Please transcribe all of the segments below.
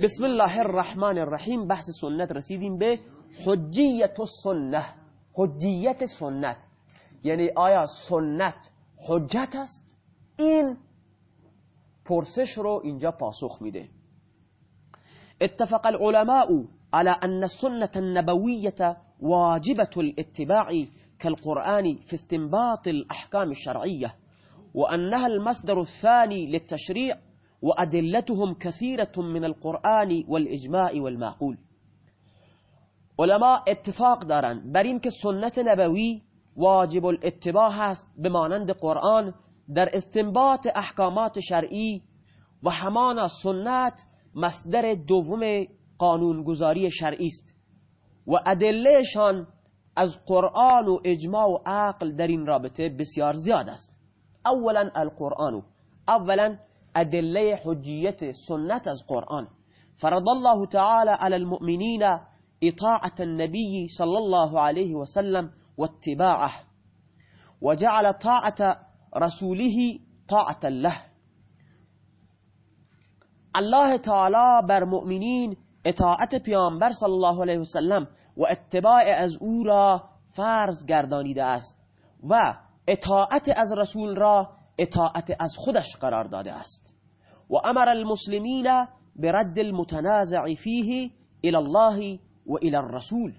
بسم الله الرحمن الرحیم بحث سنت رسیدیم به حجیت السنة حجیت سنت یعنی آیا سنت حجت است این پرسش رو اینجا پاسخ میده اتفق العلماء على أن السنة النبوية واجبة الاتباع كالقرآن في استنباط الأحكام الشرعية وأنها المصدر الثاني للتشريع وأدلتهم كثيرة من القرآن والإجماع والمعقول. علماء اتفاق دارن. بر این که سنت نبوی واجب الاتباع هست به مانند قرآن در استنباط احکامات شرعی و همانا سنت مصدر دوم قانونگذاری شرعی است. و ادلهشان از قرآن و اجماع و عقل در این رابطه بسیار زیاد است. اولا القرآن. اولا ادله حجیت سنت از قرآن فرض الله تعالى على المؤمنين اطاعة النبي صلى الله عليه وسلم واتباعه وجعل طاعة رسوله طاعة له. الله تعالی بر مؤمنین اطاعت پیامبر صلی الله علیه وسلم و اتباع از او را فرض گردانیده است و اطاعت از رسول را اطاعت از خودش قرار داده است. و امر المسلمین برد المتنازع فیه الى الله و الى الرسول.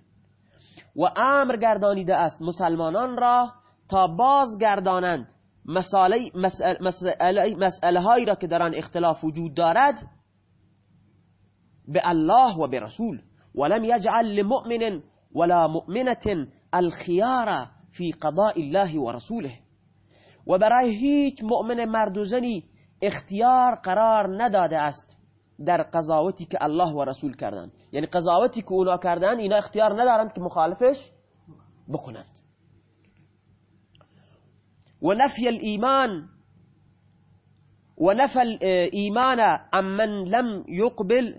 و امر گردانیده است مسلمانان را تا باز گردانند مسئله, مسئله, مسئله هایی را که در آن اختلاف وجود دارد به الله و به رسول. ولم يجعل لمؤمن ولا مؤمنة الخيار في قضاء الله و رسوله. و برای هیچ مؤمن مرد و زنی اختیار قرار نداده است در قضاوتی که الله و رسول کردند. یعنی قضاوتی که اونا کردند اینا اختیار ندارند که مخالفش بکنند. و نفی الایمان و نفی الایمان امن لم يقبل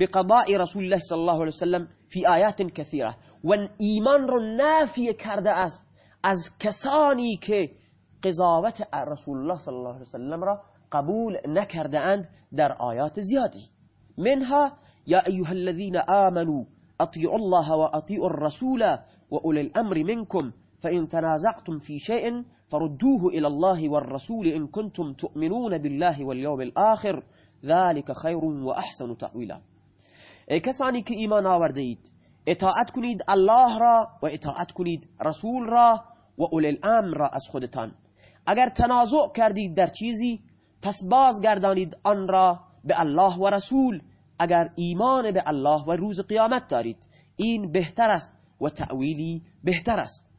بقضاء رسول الله صلی الله علیه وسلم فی آیات کثیره. و ایمان رو نافی کرده است از کسانی که قضاوت رسول الله صلی الله علیه وسلم را قبول نکرده اند در آیات زیادی. منها یا ایها الذين آمنوا اطیعوا الله و اطیعوا الرسول و اولی الامر منكم فإن تنازعتم في شيء فردوه إلى الله والرسول إن كنتم تؤمنون بالله واليوم الآخر ذلك خير وأحسن تأويلا ای کسانی که ایمان آورده اید اطاعت کنید الله را و اطاعت کنید رسول را و الامر را از خودتان. اگر تنازع کردید در چیزی پس بازگردانید آن را به الله و رسول. اگر ایمان به الله و روز قیامت دارید این بهتر است و تأویلی بهتر است.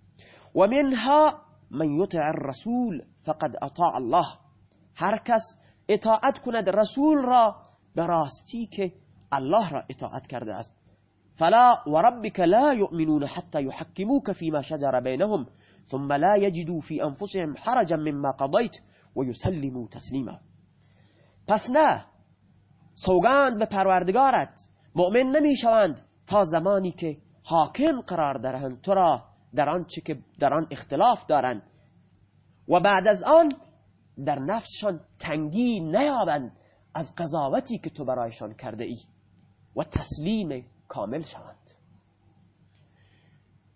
و منها من یطع الرسول فقد اطاع الله. هر کس اطاعت کند رسول را براستی که الله را اطاعت کرده است. فلا وربك لا يؤمنون حتى يحكموك فيما شجر بينهم ثم لا يجدوا في أنفسهم حرجا مما قضيت ويسلموا تسليما. پس نه سوگند به پروردگارت. مؤمن نمی شوند تا زمانی که حاکم قرار دارند تو را در آنچه که در آن اختلاف دارند و بعد از آن در نفسشان تنگی نیابند از قضاوتی که تو برایشان کرده ای و تسلیم کامل شوند.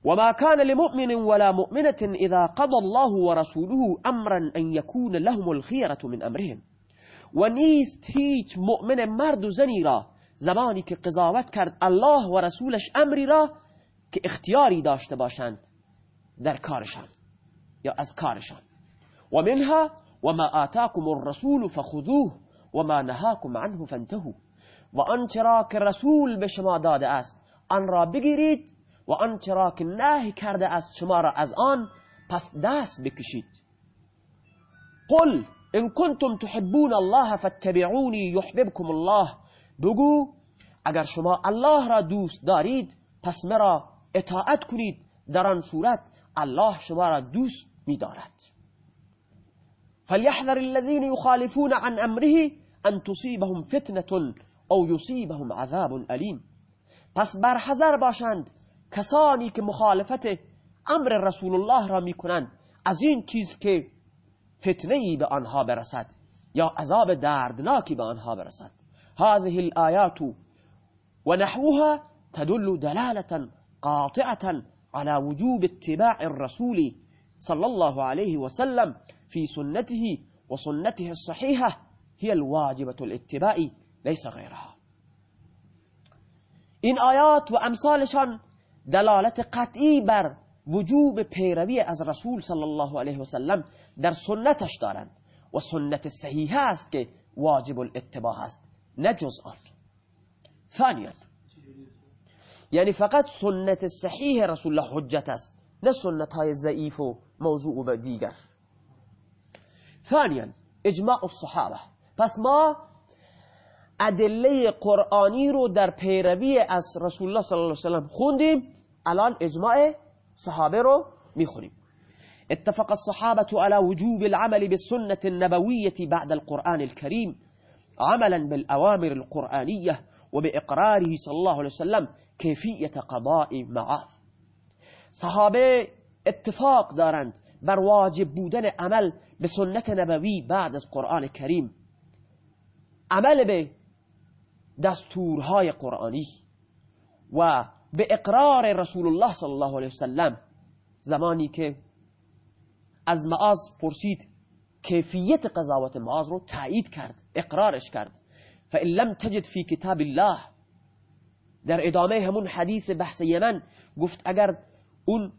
وما كان لمؤمن ولا مؤمنة إذا قضى الله ورسوله أمرا أن يكون لهم الخيرة من أمرهم. و نیست هیچ مؤمن مرد و زنی را زمانی الله و رسولش أمری را که اختیاری داشته باشند در کارشان یا از کارشان. و منها وما آتاكم الرسول فخذوه وما نهاكم عنه فانتهوا. و آنچه را که رسول به شما داده است آن را بگیرید و آنچه را که نهی کرده است شما را از آن پس دست بکشید. قل ان کنتم تحبون الله فاتبعونی یحببکم الله. بگو اگر شما الله را دوست دارید پس مرا اطاعت کنید. در آن صورت الله شما را دوست می‌دارد. فليحذر الذين يخالفون عن امره ان تصيبهم فتنه أو یصیبهم عذاب علیم پس برحذر باشند کسانی که مخالفت امر رسول الله را می‌کنند از این چیز که فتنه ای به آنها برسد یا عذاب دردناکی به آنها برسد. هذه الآيات ونحوها تدل دلالة قاطعة على وجوب اتباع الرسول صلى الله عليه وسلم في سنته وسنته الصحيحة هي الواجبة الاتباع ليس غيرها. این آیات و امثالشان دلالت قطعی بر وجوب پیروی از رسول صلی الله علیه وسلم در سنتش دارند و سنت صحیحه است که واجب الاتباع است نه جز آن. ثانیا یعنی فقط سنت صحیح رسول الله حجت است نه سنت های ضعیف و موضوع و دیگر. ثانیا اجماع الصحابه. پس ما ادله قرآنی رو در پیروی از رسول الله صلی الله علیه وسلم خوندیم. الآن إجماع صحابه رو میخونیم اتفق الصحابة على وجوب العمل بالسنة النبوية بعد القرآن الكريم عملا بالأوامر القرآنية وبإقراره صلى الله عليه وسلم كيفية قضاء معاذ صحابه اتفاق دارند بر واجب بودن عمل به سنت نبوی بعد از قرآن کریم. عمل به دستورهای قرآنی و به اقرار رسول الله صلی الله علیه وسلم. زمانی که از معاذ پرسید کیفیت قضاوت معاذ رو تایید کرد اقرارش کرد. فإن لم تجد فی کتاب الله در ادامه همون حدیث بحث یمن گفت اگر اون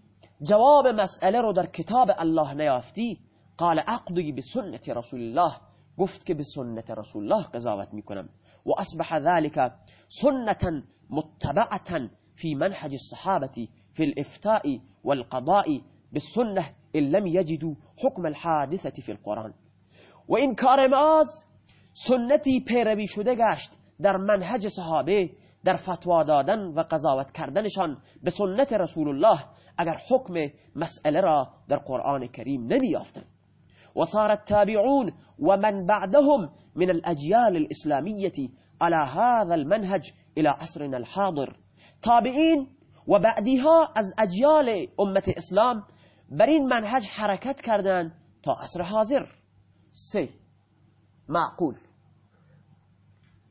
جواب مسئله رو در کتاب الله نیافتی قال اقضی به سنت رسول الله گفت که به سنت رسول الله قضاوت میکنم. و اصبح ذلك سنة متبعة في منهج الصحابة في الإفتاء والقضاء بالسنة إن لم يجدوا حكم الحادثة في القرآن. و این کار معاذ سنتی پیروی شده گشت در منهج صحابه در فتوا دادن و قضاوت کردنشان به رسول الله اگر حکم مسئله را در قرآن کریم نمیافتند وصار التابعون ومن بعدهم من الأجيال الإسلامية على هذا المنهج إلى عصرنا الحاضر. تابعين وبعدها از اجيال امت اسلام بر این منهج حرکت کردن تا عصر حاضر. سه. معقول.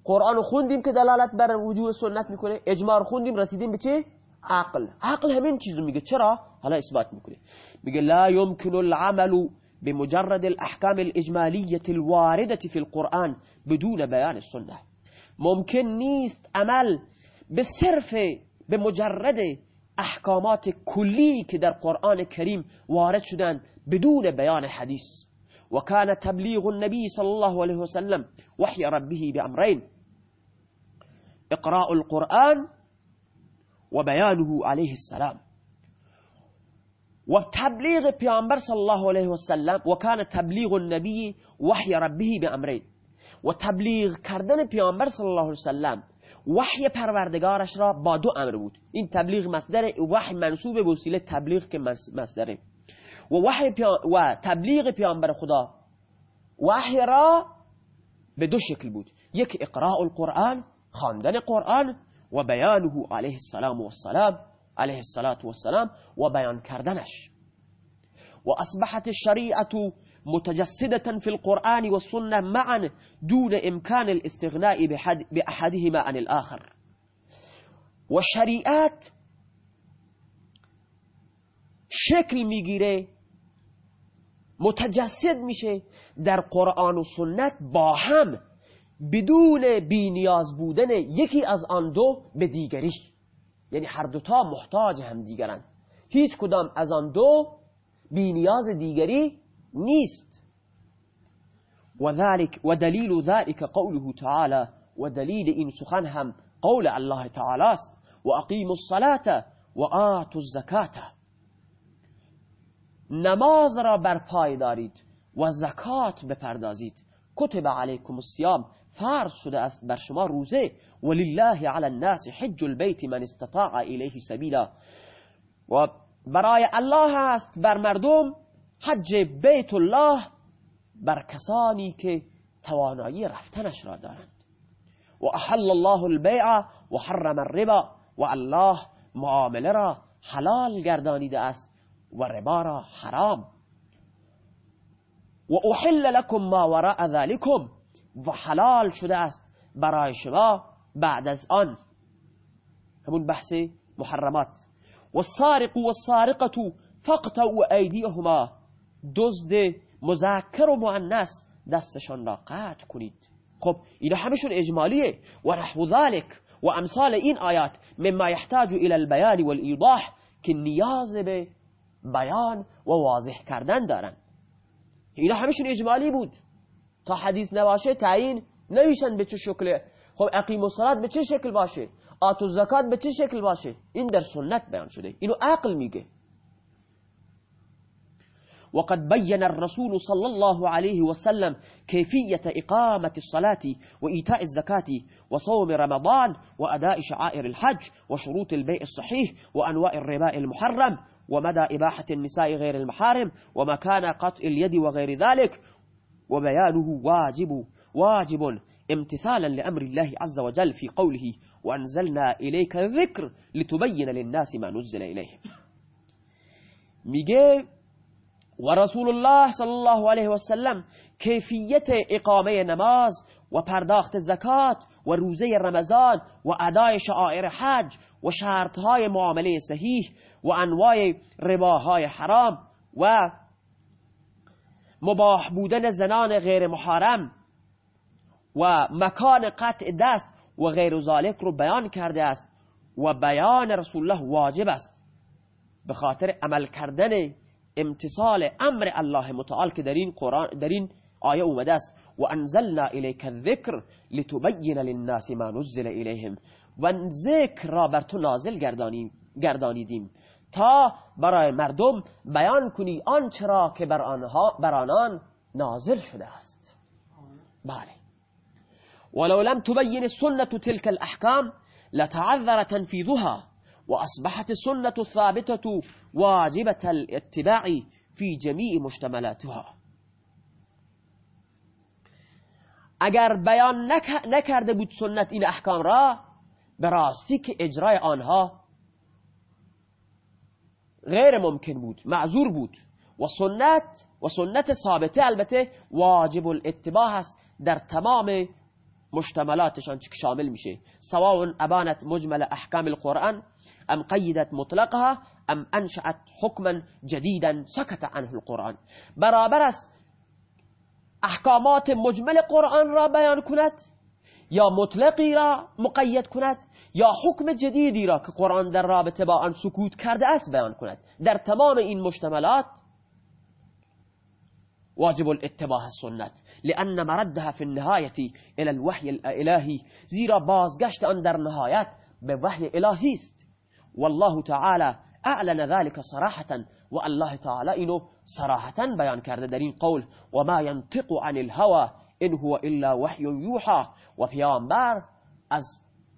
قرآن خوندیم که دلالت بر وجوه سنت می‌کنه. اجماع خوندیم رسیدیم به چه؟ عقل. عقل همین چیزو میگه. چرا؟ حالا اثبات می‌کنه. میگه لا يمكن العمل بمجرد الأحكام الإجمالية الواردة في القرآن بدون بيان السنة. ممکن نیست عمل به صرف به مجرد احکامات کلی که در قرآن کریم وارد شدن بدون بیان حدیث. وكان تبلیغ النبي صلى الله عليه وسلم وحي ربه بأمرين اقراء القرآن وبيانه عليه السلام. و تبلیغ پیامبر صلی الله علیه و سلم و کان تبلیغ النبی وحی ربه به امرین و تبلیغ کردن پیامبر صلی الله علیه و سلم وحی پروردگارش را با دو امر بود. این تبلیغ مصدر وحی منصوب به وسیله تبلیغ که مصدره. و وحی و تبلیغ پیامبر خدا وحی را به دو شکل بود. یک اقراء القرآن خواندن قرآن و بیانه علیه السلام و السلام عليه الصلاة والسلام وبيان كردنش وأصبحت الشريعة متجسدة في القرآن والسنة معا دون إمكان الاستغناء بأحدهما عن الآخر. والشريعات شکل می‌گیره متجسد میشه. در قرآن و سنت با هم بدون بینیاز بودن یکی از آن دو به دیگری. یعنی هر دوتا محتاج هم دیگرن. هیچ کدام از آن دو بینیاز دیگری نیست و, ذلك و دلیل ذلك قوله تعالی و دلیل این سخن هم قول الله تعالی است و اقیم الصلاة و آتوا الزکاة نماز را برپای دارید و زکات بپردازید. کتب علیکم الصیام فرض شده است بر شما روزه. ولله علی الناس حج البیت من استطاع الیه سبیلا. و برای الله است بر مردم حج بیت الله بر کسانی که توانایی رفتنش را دارند. و احل الله البیع و حرم الربا و الله معامله را حلال گردانیده است و ربا را حرام. و احل لكم ما وراء ذلكم و حلال شده است برای شما بعد از آن. همون بحث محرمات. و السارق و السارقة و ایدیهما دزد مذکر و مؤنث دستشان را قطع کنید. خب اینا همشون اجمالیه. و نحو ذلك و امثال این آیات مما يحتاج الى البيان والایضاح که نیاز به بیان و واضح کردن دارن. اینا همشون اجمالی بود. تا حدیث نباشه تعیین نمیشن به چه شکل. خب اقیم الصلاه به چه شکل باشه؟ آت و زکات به چه شکل باشه؟ این در سنت بیان شده. اینو عقل میگه. وقد بين الرسول صلى الله عليه وسلم كيفية إقامة الصلاة وإيتاء الزكاة وصوم رمضان وأداء شعائر الحج وشروط البيع الصحيح وأنواع الرباء المحرم ومدى إباحة النساء غير المحارم ومكان قطع اليد وغير ذلك وبيانه واجب واجب امتثالا لأمر الله عز وجل في قوله وأنزلنا إليك الذكر لتبين للناس ما نزل إليهم. میگه و رسول الله صلی الله علیه و سلم کیفیت اقامه نماز و پرداخت زکات و روزه رمضان و ادای شعائر حج و شرطهای معامله صحیح و انواع رباهای حرام و مباح بودن زنان غیر محارم و مکان قطع دست و غیر ذالک رو بیان کرده است و بیان رسول الله واجب است. به خاطر عمل کردن امتصال أمر الله متعال که در این قرآن در این آیه اومده است. و انزلنا الیک الذکر لتبین للناس ما نزل الیهم و ذکر را بر تو نازل گردانیدیم. تا برای مردم بیان کنی آنچه را که بر آنها بر آنان نازل شده است. بله. ولو لم تبين السنة تلك الأحكام لتعذر تنفيذها وأصبحت السنة الثابتة واجبة الاتباع في جميع مشتملاتها اگر بیان نکرده بود سنت این احکام را به راستی که اجرای آنها غیر ممکن بود معذور بود. و سنت و سنت ثابته البته واجب الاتباع است در تمام مشتملاتشان که شامل میشه. سواء ابانت مجمل احکام القرآن ام قیدت مطلقها أم أنشأت حکما جدیدا سکت عنه القرآن. برابر است احکامات مجمل قرآن را بیان کند یا مطلقی را مقید کند یا حکم جدیدی را که قرآن در رابطه با آن سکوت کرده است بیان کند. در تمام این مشتملات واجب الاتباع السنت لأن مردها في النهاية إلى الوحي الإلهي زیرا بازگشت آن در نهایت به وحی است. والله تعالى أعلن ذلك صراحة و الله تعالى اینو صراحة کرده در این قول و ما ينطق عن الهوى إن هو إلا وحی یوحى و پیامبر از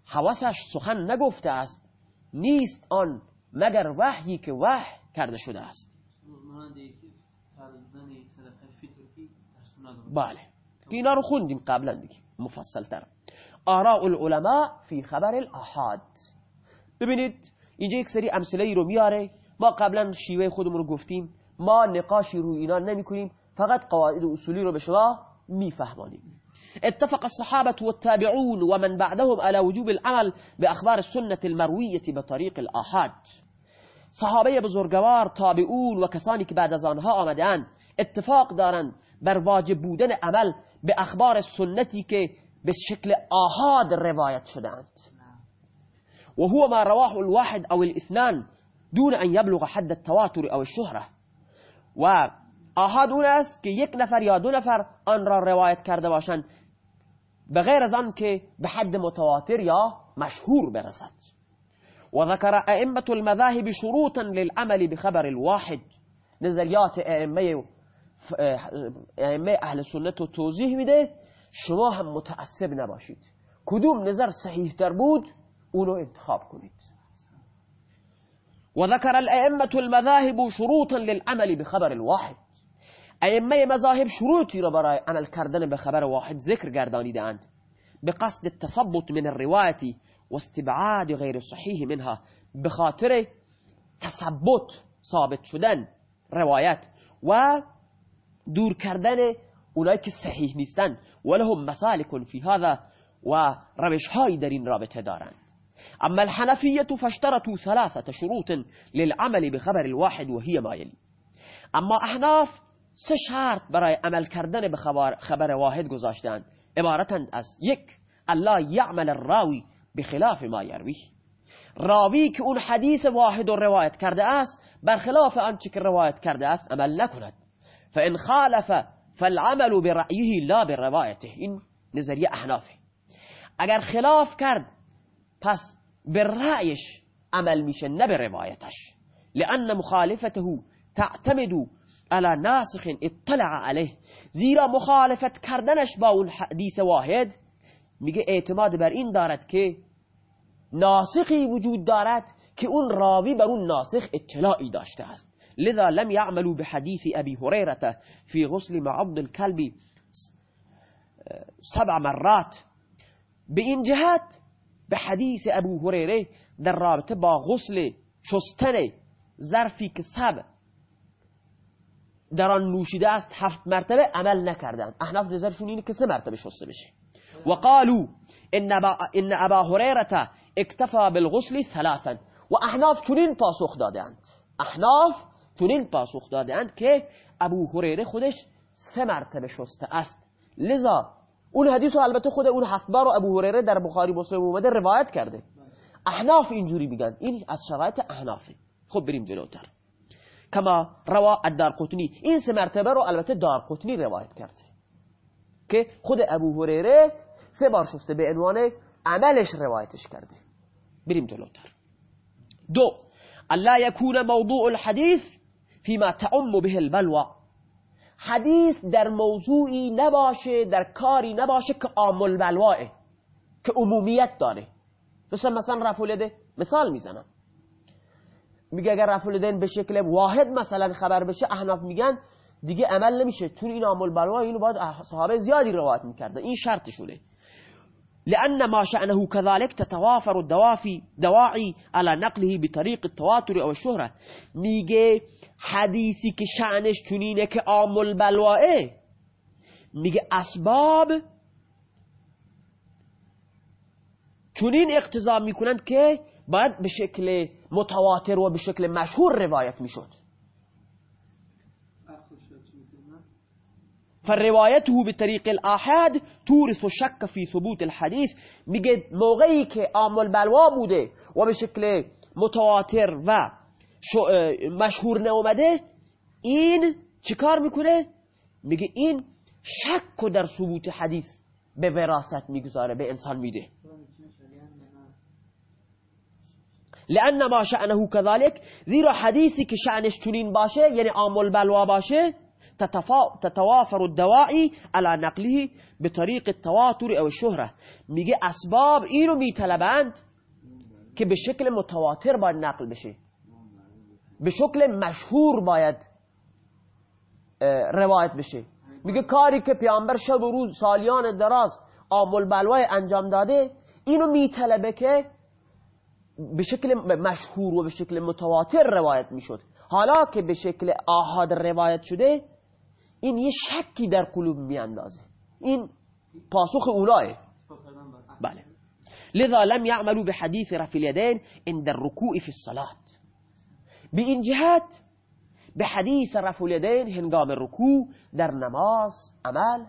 حواسش سخن نگفته است نیست آن مگر وحیی که وحی کرده شده است. بله اینا رو خوندیم مفصل تر آراء العلماء فی خبر الأحاد. ببینید اینجا یک سری امثله ای رو میاره. ما قبلا شیوه خودمون رو گفتیم. ما نقاشی رو اینا نمی کنیم فقط قواعد اصولی رو به شما میفهمانیم. اتفق الصحابة والتابعون ومن بعدهم على وجوب العمل بأخبار السنة المروية بطريق الآحاد. صحابه بزرگوار تابعون و کسانی که بعد از آنها آمدن اتفاق دارند بر واجب بودن عمل به اخبار سنتی که به شکل آهاد روایت شدند و هو ما رواه الواحد أو الإثنان دون أن يبلغ حد التواتر أو الشهرة. و آهاد اون است که یک نفر یا دو نفر آن را روایت کرده باشند به از آن که به حد متواتر یا مشهور برسد. و ذکر أئمة المذاهب شروطا للعمل بخبر الواحد. نظریات ائمه ائمه أهل سنت رو توضیح میده شما هم متعصب نباشید. کدوم نظر صحیح تر بود؟ اونو انتخاب کنید. وذكر الأئمة المذاهب شروطا للعمل بخبر الواحد. أئمة مذاهب شروطی را برای عمل کردن به خبر واحد ذکر گردانیدند به قصد التثبت من الرواية واستبعاد غیر صحیح منها. به خاطر تثبت ثابت شدن روایت و دور کردن اونایی که صحیح نیستن. ولهم مسالک فی هذا و روش هایی در این رابطه دارند. أما الحنفیه فاشترطوا ثلاثة شروط للعمل بخبر الواحد وهي ما يلي. أما أحناف سه شرط برای عمل به خبر, واحد گذاشتند عبارتند از یک الله یعمل الراوی بخلاف ما یروی. راوی که اون واحد رو روایت کرده است برخلاف آنچه که روایت کرده است عمل فإن خالف فالعمل برأیه لا بروایته. این نظریه احنافه. اگر خلاف کرد پس به رأیش عمل میشه نه به روایتش. لأن مخالفته تعتمد على ناسخ اطلع عليه. زیرا مخالفت کردنش با اون حدیث واحد میگه اعتماد بر این دارد که ناسخی وجود دارد که اون راوی بر اون ناسخ اطلاعی داشته است. لذا لم يعملوا بحديث أبي هريرة في غسل معض الكلب سبع مرات. به این جهت به حدیث ابو هریره در رابطه با غسل شستن ظرفی که سب در آن نوشیده است هفت مرتبه عمل نکردند. احناف نظرشون اینه که سه مرتبه شسته بشه. و قالوا ان ان ابا هریره اکتفا بالغسل ثلاثا. و احناف چنین پاسخ دادند احناف چنین پاسخ دادند که ابو هریره خودش سه مرتبه شسته است. لذا اون حدیث رو البته خود اون هفت بار ابو هریره در بخاری مسلم اومده روایت کرده. احناف اینجوری میگن. این از شرایط احنافه. خب بریم جلوتر. کما روا الدارقطنی. این سه مرتبه رو البته دارقطنی روایت کرده. که خود ابو هریره سه بار شسته به عنوان عملش روایتش کرده. بریم جلوتر. دو. الله یکون موضوع الحدیث فيما تعم به البلوى. حدیث در موضوعی نباشه در کاری نباشه که عامل بلواه که عمومیت داره. مثلا مثلا رفع مثال می‌زنم. میگه اگر رفع به شکل واحد مثلا خبر بشه احناف میگن دیگه عمل نمیشه. چون این عامل بلوا اینو باید صحابه زیادی روایت می‌کردن این شرطشونه. لأن ما شأنه كذلك تتوافر الدوافي دواعي على نقله بطريق التواتر أو الشهرة میگه حدیثی که شعنش چونینه که عامل بلوائه میگه اسباب چونین اقتضا می‌کنند که باید به شکل متواتر و به شکل مشهور روایت می‌شد. فالروايته بطريق الآحاد تورث الشك في ثبوت الحديث میگه موقعی که عامل بلوا بوده و به شکل متواتر و مشهور نومده این چیکار می‌کنه؟ میگه این شک و در ثبوت حدیث به وراست می‌گذاره به انسان میده. لأن ما شأنه كذلك زیرا حدیثی که شأنش چنین باشه یعنی عامل بلوا باشه تتوافر الدواعي على نقله بطريق التواتر او الشهره میگه اسباب اینو میطلبند که به شکل متواتر باید نقل بشه. به شکل مشهور باید روایت بشه. میگه کاری که پیامبر شب و روز سالیان دراز آمول بلوای انجام داده اینو میطلبه که به شکل مشهور و به شکل متواتر روایت می‌شد. حالا که به شکل آهاد روایت شده این یه شکی در قلوب میاندازه. این پاسخ اولاه بله. لذا لم يعملوا بحديث رفع اليدين عند الركوع في الصلاه به این جهت به حدیث رفع هنگام رکوع در نماز عمل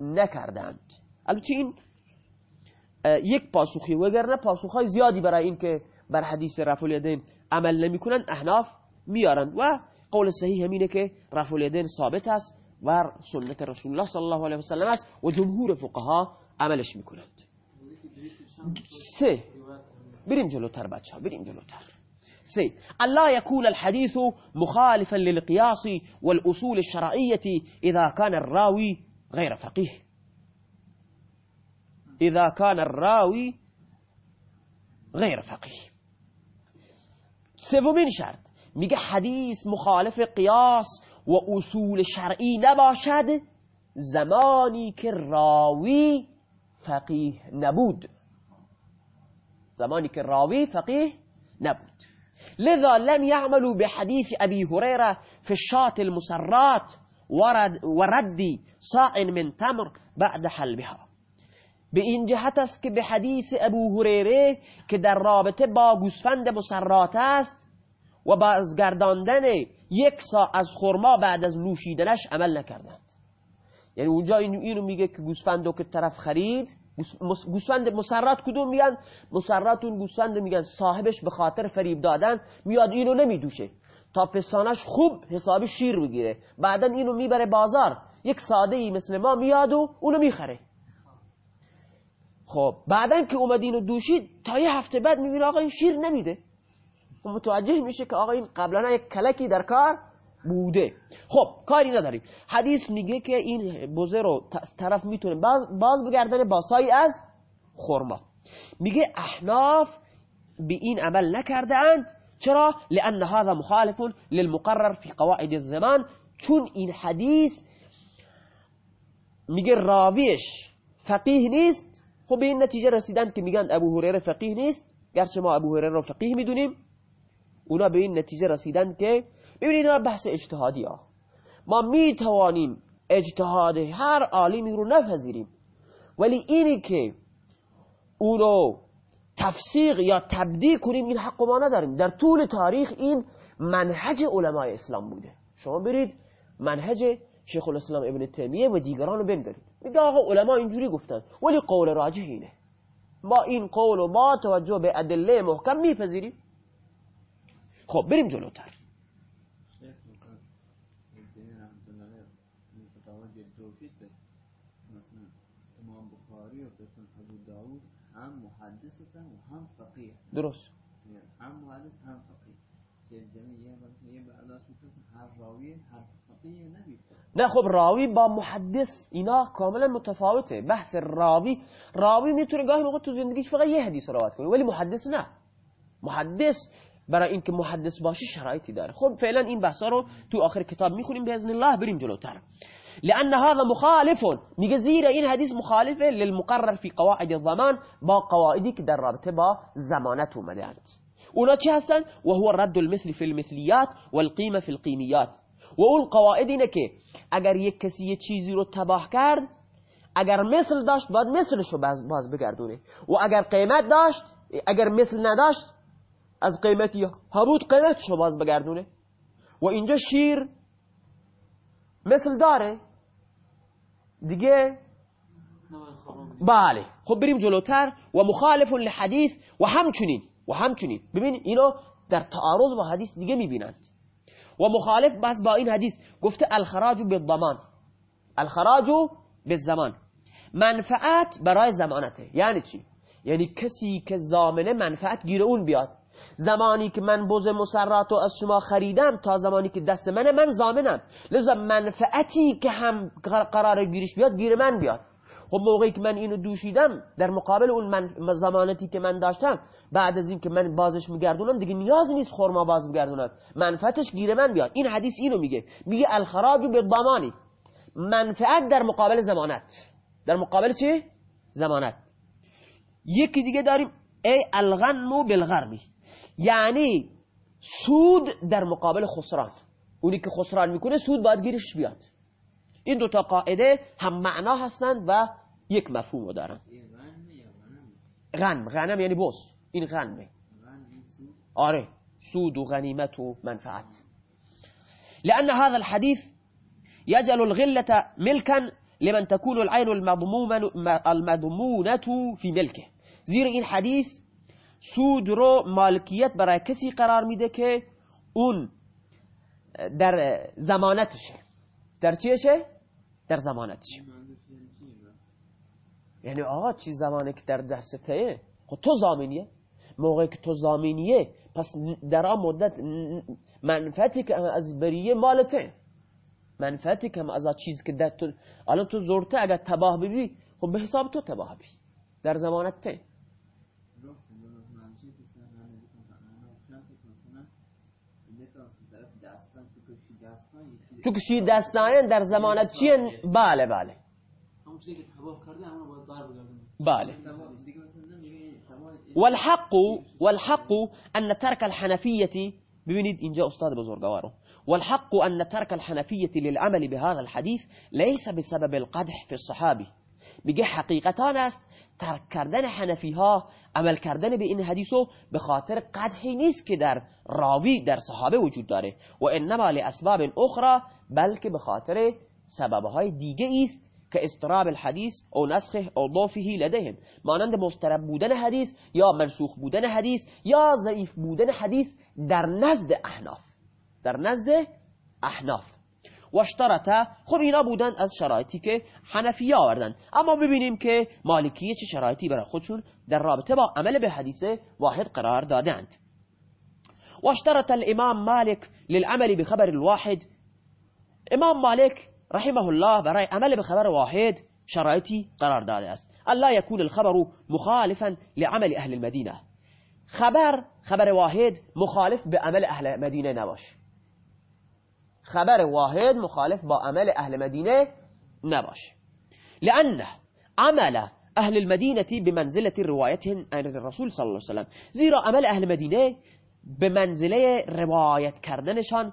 نکردند. البته این یک پاسخی وگرنه پاسخهای زیادی برای این که بر حدیث رفع الیدین عمل نمی‌کنند احناف میارند. و قول صحیح همینه که رفع ثابت است و سنت رسول الله صلی الله علیه و سلم است و جمهور فقها عملش می‌کنند. سه. بریم جلوتر بچه ها بریم جلوتر. سي. ألا يكون الحديث مخالفا للقياس والأصول الشرعية إذا كان الراوي غير فقيه. إذا كان الراوي غير فقيه. سومین شرط. میگه حدیث مخالف قیاس و اصول شرعی نباشد زمانی که راوی فقیه نبود. زمانی که راوی فقیه نبود. لذا لم يعملوا بحديث أبي هريرة في الشاة المسرات ورد, ورد صاع من تمر بعد حلبها. به این جهت است که به حدیث أبو هریره که در رابطة با گوسفند مسرات است و بازگرداندن یک سا از خرما بعد از نوشیدنش عمل نکردند. یعنی اونجا اینو میگه که گوسفندو که طرف خرید گوسفند مسرات کدوم میگن؟ مسرات اون میگن. صاحبش به خاطر فریب دادن میاد اینو نمیدوشه. تا پسانش خوب حساب شیر بگیره بعدا اینو می‌بره بازار. یک ساده ای مثل ما میاد و اونو می‌خره. خب بعدا که اومد اینو دوشید تا یه هفته بعد می‌بینه آقا این شیر نمیده. و متوجه میشه که آقا این قبلا یک کلکی در کار بوده. خب کاری نداریم. حدیث میگه که این بوزه رو طرف می‌تونه باز, باز بگردن با سای از خورما میگه احناف به این عمل نکرده اند چرا؟ لأن هذا مخالف للمقرر في قواعد الزمان. چون این حدیث میگه راویش فقیه نیست. خب به این نتیجه رسیدن که میگن ابو هریره فقیه نیست. گرچه ما ابو هریره رو فقیه می‌دونیم. اونا به این نتیجه رسیدن که ببینید بحث اجتهادی ها. ما می توانیم اجتهاد هر عالمی رو نپذیریم. ولی اینی که اونو تفسیق یا تبدیع کنیم این حق ما نداریم. در طول تاریخ این منهج علمای اسلام بوده. شما برید منهج شیخ الاسلام ابن تیمیه و دیگران رو بندارید. میگه آقا علما اینجوری گفتن ولی قول راجح اینه. ما این قول و ما توجه به ادله محکم میپذیریم. خب بریم جلوتر. هم محدث و هم فقیه. درست. هم محدث هم فقیه. نه خب راوی با محدث اینا کاملا متفاوته. بحث راوی راوی می‌تونه گاهی موقع تو زندگیش فقط یه حدیث روایت کنه ولی محدث نه. محدث برای اینکه محدث باشی شرایطی داره. خب فعلا این بحثا رو تو آخر کتاب می‌خونیم باذن الله بریم جلوتر. لأن هذا مخالف. زیرا این حدیث مخالفه للمقرر في قواعد الضمان با قواعدی که در رابطه با زمانت اومدند اونا چی هستن و هو رد المثل في المثلیات والقیمه في القیمیات و اون قواعد اینه که اگر یک کسی یه چیزی رو تباه کرد اگر مثل داشت باید مثلش رو باز, بگردونه. و اگر قیمت داشت اگر مثل نداشت از قیمتی بود قیمتش رو باز بگردونه. و اینجا شیر مثل داره؟ دیگه؟ بله. خب بریم جلوتر و مخالف لحدیث و همچنین و همچنین. ببین اینو در تعارض با حدیث دیگه می‌بینند. و مخالف بس با این حدیث گفته الخراج بالضمان. الخراج بالزمان منفعت برای زمانته یعنی چی؟ یعنی کسی که زامنه منفعت گیر اون بیاد. زمانی که من بوز مسرات از شما خریدم تا زمانی که دست منه من زامنم. لذا منفعتی که هم قرار گیرش بیاد گیر من بیاد. خب موقعی که من اینو دوشیدم در مقابل اون من زمانتی که من داشتم بعد از این که من بازش میگردونم دیگه نیازی نیست خورما باز بگردونم. منفعتش گیر من بیاد. این حدیث اینو میگه. میگه الخراج به ضمانی منفعت در مقابل زمانت. در مقابل چی؟ زمانت. یکی دیگه داریم ای الغنم بالغرمی یعنی سود در مقابل خسران. اونی که خسران می‌کنه سود باید گیرش بیاد. این دوتا قاعده هم معنا هستند و یک مفهوم دارن. غنم. غنم یعنی بوس این غنمه. آره. سود و غنیمت و منفعت. لأن هذا الحديث يجعل الغلة ملكا لمن تكون العين المضمونة في ملكه. زیر این حدیث سود رو مالکیت برای کسی قرار میده که اون در زمانتشه. در چیشه؟ در زمانتشه. یعنی آقا چی زمانه که در دسته خب تو زامینیه. موقعی که تو زامینیه پس در آن مدت منفعتی که از بریه مالته منفعتی که از چیز که در تو الان تو زورته اگر تباه ببی خب به حساب تو تباه بی. در زمانت ته. تو کشی دستان در زمانت چیه بله بله. بله. والحق والحق أن ترك الحنفية اینجا استاد بزرگوارو والحق أن ترك الحنفية للعمل بهذا الحديث ليس بسبب القدح في الصحابي میگه حقیقتان است ترک کردن حنفی ها عمل کردن به این حدیثو به خاطر قدحی نیست که در راوی در صحابه وجود داره. و انما لأسباب أخرى بلکه به خاطر سببهای دیگه است که استراب الحدیث او نسخه او ضعفه لديهم مانند مسترب بودن حدیث یا منسوخ بودن حدیث یا ضعیف بودن حدیث در نزد احناف. در نزد احناف. و اشترطه خب اینا بودن از شرایطی که حنفی آوردن. اما ببینیم که مالکیه چه شرایطی برای خودشون در رابطه با عمل به حدیث واحد قرار دادند. و اشترط الامام مالک للعمل بخبر الواحد إمام مالک رحمه الله برای عمل به خبر واحد شرایطی قرار داده است. الله يكون الخبر مخالفا لعمل أهل المدینه خبر خبر واحد مخالف به عمل أهل مدینه نباش. خبر واحد مخالف با عمل أهل مدینه نباش. لأنه عمل أهل المدینه بمنزلة روایتهم عن الرسول صلی الله علیه وسلم زیرا عمل أهل مدینه به منزله روایت کردنشان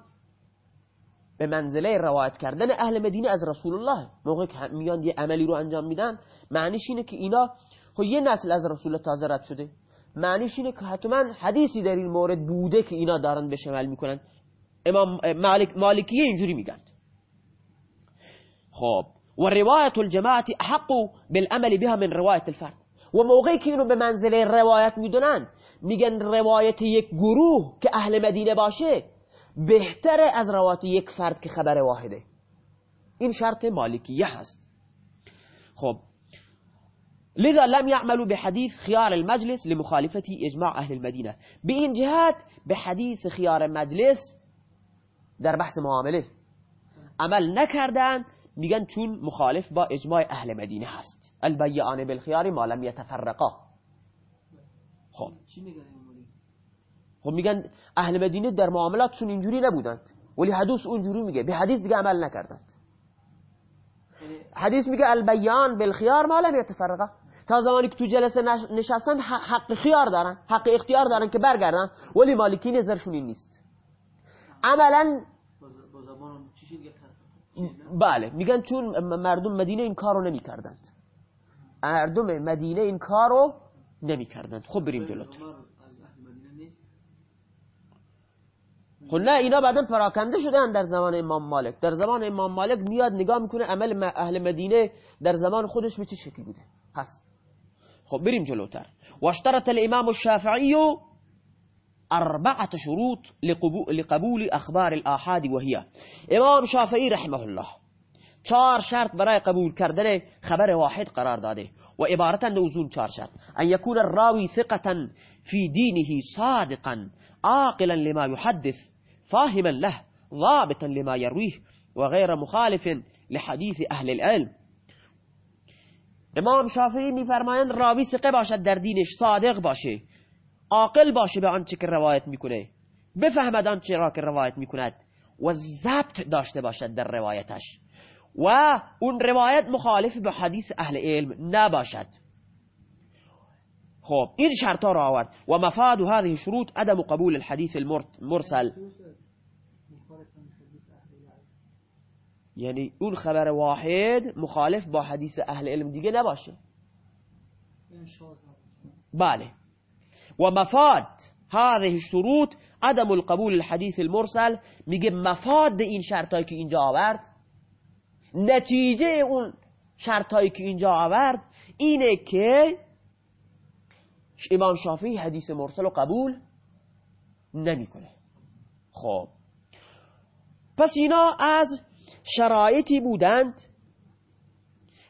به منزله روایت کردن اهل مدینه از رسول الله موقع که میان یه عملی رو انجام میدن معنیش اینه که اینا خب یه نسل از رسول تازه رد شده. معنیش اینه که حتما حدیثی در این مورد بوده که اینا دارن به شمال می‌کنن. امام مالک مالکیه اینجوری میگن. خب. و روایت الجماعت احق بالعمل بها من روایت الفرد. و موقعی که اینو به منزله روایت می‌دونن میگن روایت یک گروه که اهل مدینه باشه بهتره از روایت یک فرد که خبر واحده. این شرط مالکیه هست. خب لذا لم يعملوا بحديث خيار المجلس لمخالفة اجماع اهل المدینه به این جهت به حدیث خیار مجلس در بحث معامله. عمل نکردن میگن چون مخالف با اجماع اهل مدینه هست. البیعان بالخیار ما لم يتفرقا. خب. خب میگن اهل مدینه در معاملاتشون اینجوری نبودند. ولی حدیث اونجوری میگه. به حدیث دیگه عمل نکردند. حدیث میگه البیان بالخیار ما لم يتفرقا تا زمانی که تو جلسه نشستن حق خیار دارن حق اختیار دارن که برگردن ولی مالکی نظرشون این نیست. عملا بله میگن چون مردم مدینه این کارو نمی‌کردند. مردم مدینه این کارو نمی‌کردند. خب بریم جلوتر خب نه اینا بعدا پراکنده شدن در زمان امام مالک. در زمان امام مالک میاد نگاه می‌کنه عمل اهل مدینه در زمان خودش به چه شکلی بوده؟ هست خب بریم جلوتر. واشترط الامام الشافعی اربعه شروط لقبول اخبار الاحاد وهي. امام شافعی رحمه الله چهار شرط برای قبول کردن خبر واحد قرار داده و عبارتا نوزون چهار شرط. ان يكون الراوي ثقة في دينه صادقا عاقلا لما يحدث فاهما له ضابطا لما يرويه وغير مخالف لحديث أهل العلم. إمام شافعی میفرمایند راوی ثقه باشد در دینش صادق باشه. عاقل باشه به آنچه که روایت میکنه. بفهمد آنچه را که روایت میکند. و ضبط داشته باشد در روایتش. و اون روایت مخالف به حدیث أهل علم نباشد. خب این شرط را آورد. و مفاد هذه شروط عدم قبول الحديث المرسل یعنی اون خبر واحد مخالف با حدیث اهل علم دیگه نباشه. بله. و مفاد هذه الشروط عدم القبول الحديث المرسل. میگه مفاد این شرطایی که اینجا آورد. نتیجه اون شرطایی که اینجا آورد اینه که امام شافعی حدیث مرسل رو قبول نمی‌کنه. خب. پس اینا از شرایطی بودند.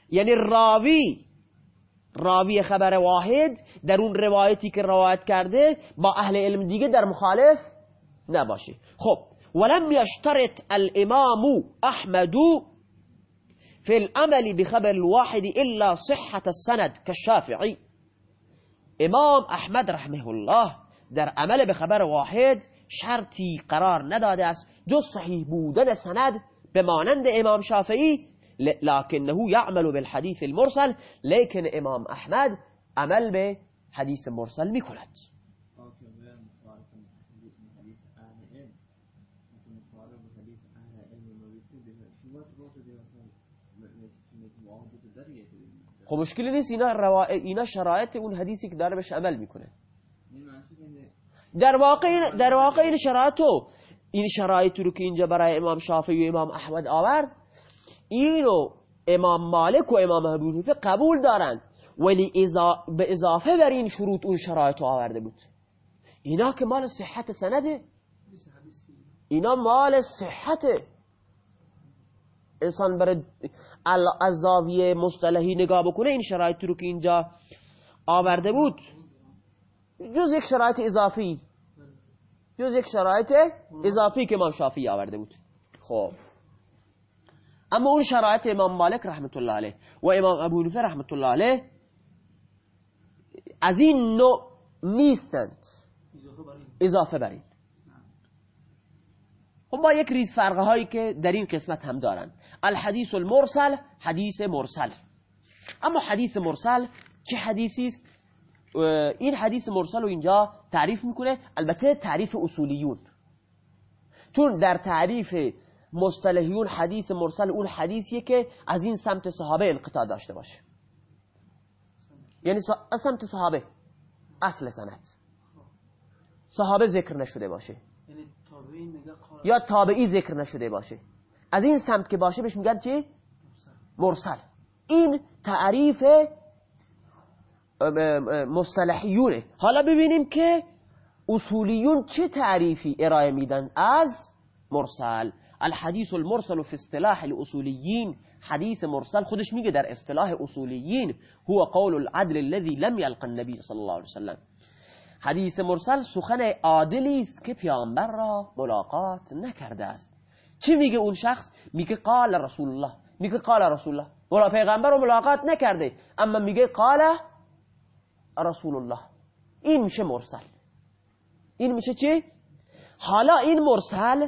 یعنی راوی راوی خبر واحد در اون روایتی که روایت کرده با اهل علم دیگه در مخالف نباشه. خب. ولم يشترط الامام احمد في العمل بخبر الواحد الا صحة السند كالشافعي امام احمد رحمه الله در عمل به خبر واحد شرطی قرار نداده است جز صحیح بودن سند به مانند امام شافعی لكنه يعمل بالحديث المرسل لیکن امام احمد عمل به حدیث مرسل می‌کند. خب مشکلی نیست اینا, روا... اینا شرایط اون حدیثی که داره بهش عمل می‌کنه. در واقع در واقع این شرایطو این شرایط رو که اینجا برای امام شافعی و امام احمد آورد اینو امام مالک و امام ابو حنیفه قبول دارند ولی به اضافه بر این شروط اون شرایط آورده بود. اینا که مال صحت سنده اینا مال صحت انسان بر از زاویه مصطلحی نگاه بکنه این شرایط رو که اینجا آورده بود جز یک شرایط اضافی. جز یک شرایط اضافی که امام شافعی آورده بود. خب. اما اون شرایط امام مالک رحمت الله علیه و امام ابو حنیفه رحمت الله علیه از این نوع نیستند. اضافه بر این. خب با یک ریز فرقه هایی که در این قسمت هم دارند. الحدیث المرسل حدیث مرسل. اما حدیث مرسل چه حدیثی است؟ این حدیث مرسل رو اینجا تعریف می‌کنه البته تعریف اصولیون. چون در تعریف مصطلحیون حدیث مرسل اون حدیثیه که از این سمت صحابه انقطاع داشته باشه. یعنی از سمت صحابه. اصل سند. صحابه ذکر نشده باشه. یعنی یا تابعی ذکر نشده باشه. از این سمت که باشه بهش میگن چی؟ مرسل. این تعریف مصطلحیونه. حالا ببینیم که اصولیون چه تعریفی ارائه میدن از مرسل. الحديث المرسل في اصطلاح الاصوليين حدیث مرسل خودش میگه در اصطلاح اصولیین. هو قول العدل الذي لم يلقى النبي صلی الله علیه وسلم. حدیث مرسل سخن عادلی است که پیامبر را ملاقات نکرده است. چی میگه اون شخص؟ میگه قال رسول الله میگه قال رسول الله ولا پیغمبر رو ملاقات نکرده. اما میگه قال رسول الله این میشه مرسل. این میشه چی؟ حالا این مرسل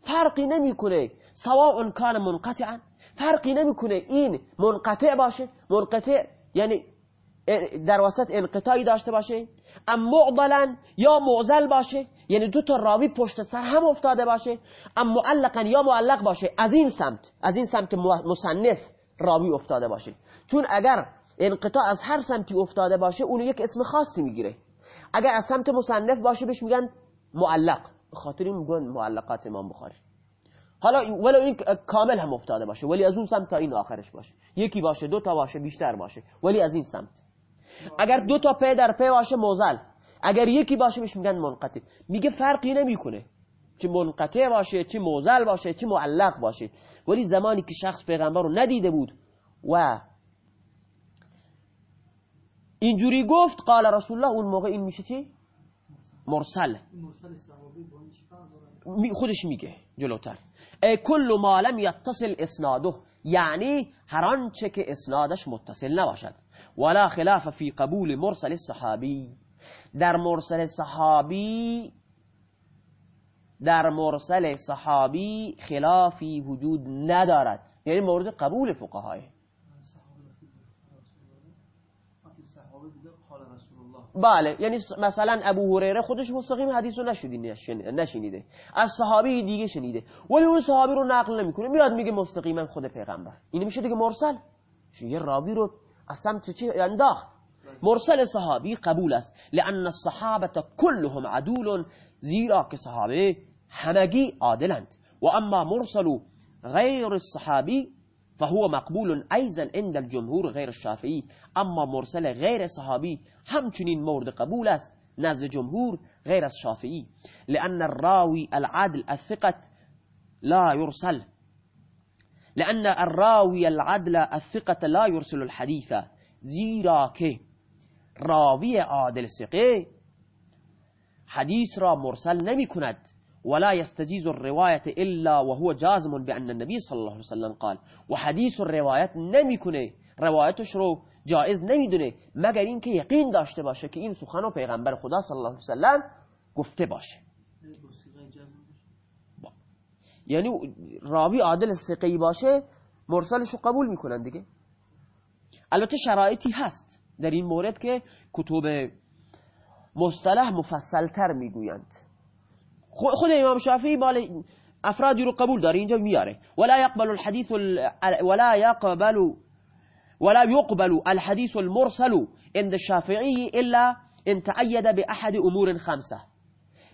فرقی نمی‌کنه. سواء کان منقطعا. فرقی نمی‌کنه. این منقطع باشه. منقطع یعنی در وسط انقطاعی داشته باشه. ام معضلا یا معزل باشه. یعنی دو تا راوی پشت سر هم افتاده باشه ام معلقا یا معلق باشه از این سمت از این سمت مصنف راوی افتاده باشه. چون اگر انقطاع از هر سمتی افتاده باشه اونو یک اسم خاصی می‌گیره. اگر از سمت مصنف باشه بهش میگن معلق. خاطر این میگن معلقات امام بخاری. حالا ولو این کامل هم افتاده باشه ولی از اون سمت تا این آخرش باشه. یکی باشه دو تا باشه بیشتر باشه ولی از این سمت. اگر دو تا پی در پی باشه موزل. اگر یکی باشه بهش میگن منقطع. میگه فرقی نمی‌کنه. چه منقطع باشه چه موزل باشه چه معلق باشه. ولی زمانی که شخص پیغمبر رو ندیده بود و اینجوری گفت قال رسول الله اون موقع این میشه چی؟ مرسل. خودش میگه جلوتر. کل ما لم یتصل اسناده. یعنی هر آنچه که اسنادش متصل نباشد. ولا خلاف فی قبول مرسل صحابی در مرسل صحابی در مرسل صحابی خلافی وجود ندارد. یعنی مورد قبول فقهای. بله یعنی مثلا ابو هریره خودش مستقیم حدیث رو نشنیده. از صحابی دیگه شنیده. ولی اون صحابی رو نقل نمی‌کنه. میاد میگه مستقیما خود پیغمبر. این میشه دیگه مرسل؟ یه راوی رو از سمت چی انداخت؟ مرسل صحابی قبول است. لأن الصحابة كلهم عدول زیرا که صحابه همگی عادلند. و اما مرسل غیر الصحابی فهو مقبول أيضا عند الجمهور غير الشافعي اما مرسل غیر صحابی همچنین مورد قبول است نزد جمهور غیر از شافعی. لأن الراوي العدل الثقة لا يرسل. لأن الراوي العدل الثقة لا يرسل الحديث زیرا که راوی عادل ثقه حدیث را مرسل نمی کند ولا يستجيز الرواية إلا وهو جازم بأن النبي صلى الله عليه وسلم قال. وحديث الرواية نمی‌کنه روایتش رو جائز نمی‌دونه. مگر اینکه یقین داشته باشه که این سخن رو پیغمبر خدا صلی الله علیه وسلم گفته باشه. یعنی راوی عادل ثقی باشه مرسلش رو قبول می‌کنن دیگه. البته شرایطی هست. در این مورد که کتب مصطلح مفصلتر می‌گویند. خود امام شافعی بال افرادی رو قبول داره اینجا میاره. ولا يقبل الحديث ولا يقبل ولا يقبل الحديث المرسل عند الشافعي إلا ان تعيد بأحد امور خمسه.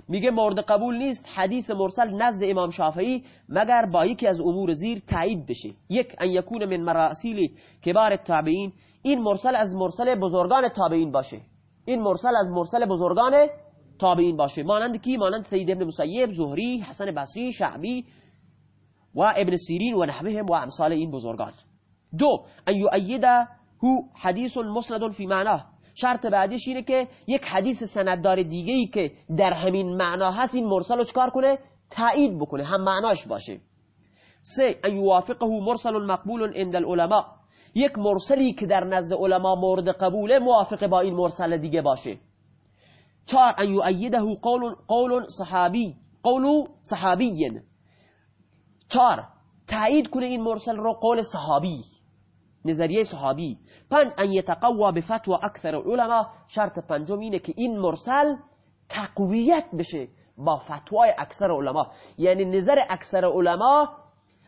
میگه مورد قبول نیست حدیث مرسل نزد امام شافعی مگر با یکی از امور زیر تایید بشه. یک ان یکون من مراسیل کبار التابعین. این مرسل از مرسل بزرگان تابعین باشه. این مرسل از مرسل بزرگان تابعین باشه. مانند کی؟ مانند سید ابن مسیب زهری حسن بصری شعبی و ابن سیرین و نحوهم و امثال این بزرگان. دو ان یؤیده حدیث مسند فی معناه. شرط بعدیش اینه که یک حدیث سنددار دیگه ای که در همین معنا هست این مرسل رو چکار کنه؟ تایید بکنه هم معناش باشه. سه ان یوافقه مرسل مقبول عند العلماء. یک مرسلی که در نزد علما مورد قبوله موافق با این مرسل دیگه باشه. چهار ان یؤیده قول قول صحابی قول صحابی چهار تایید کنه این مرسل رو قول صحابی نظریه صحابی. پنج ان یتقوا بفتوا اکثر العلماء شرط پنجم اینه که این مرسل تقویت بشه با فتوای اکثر علما. یعنی نظر اکثر علما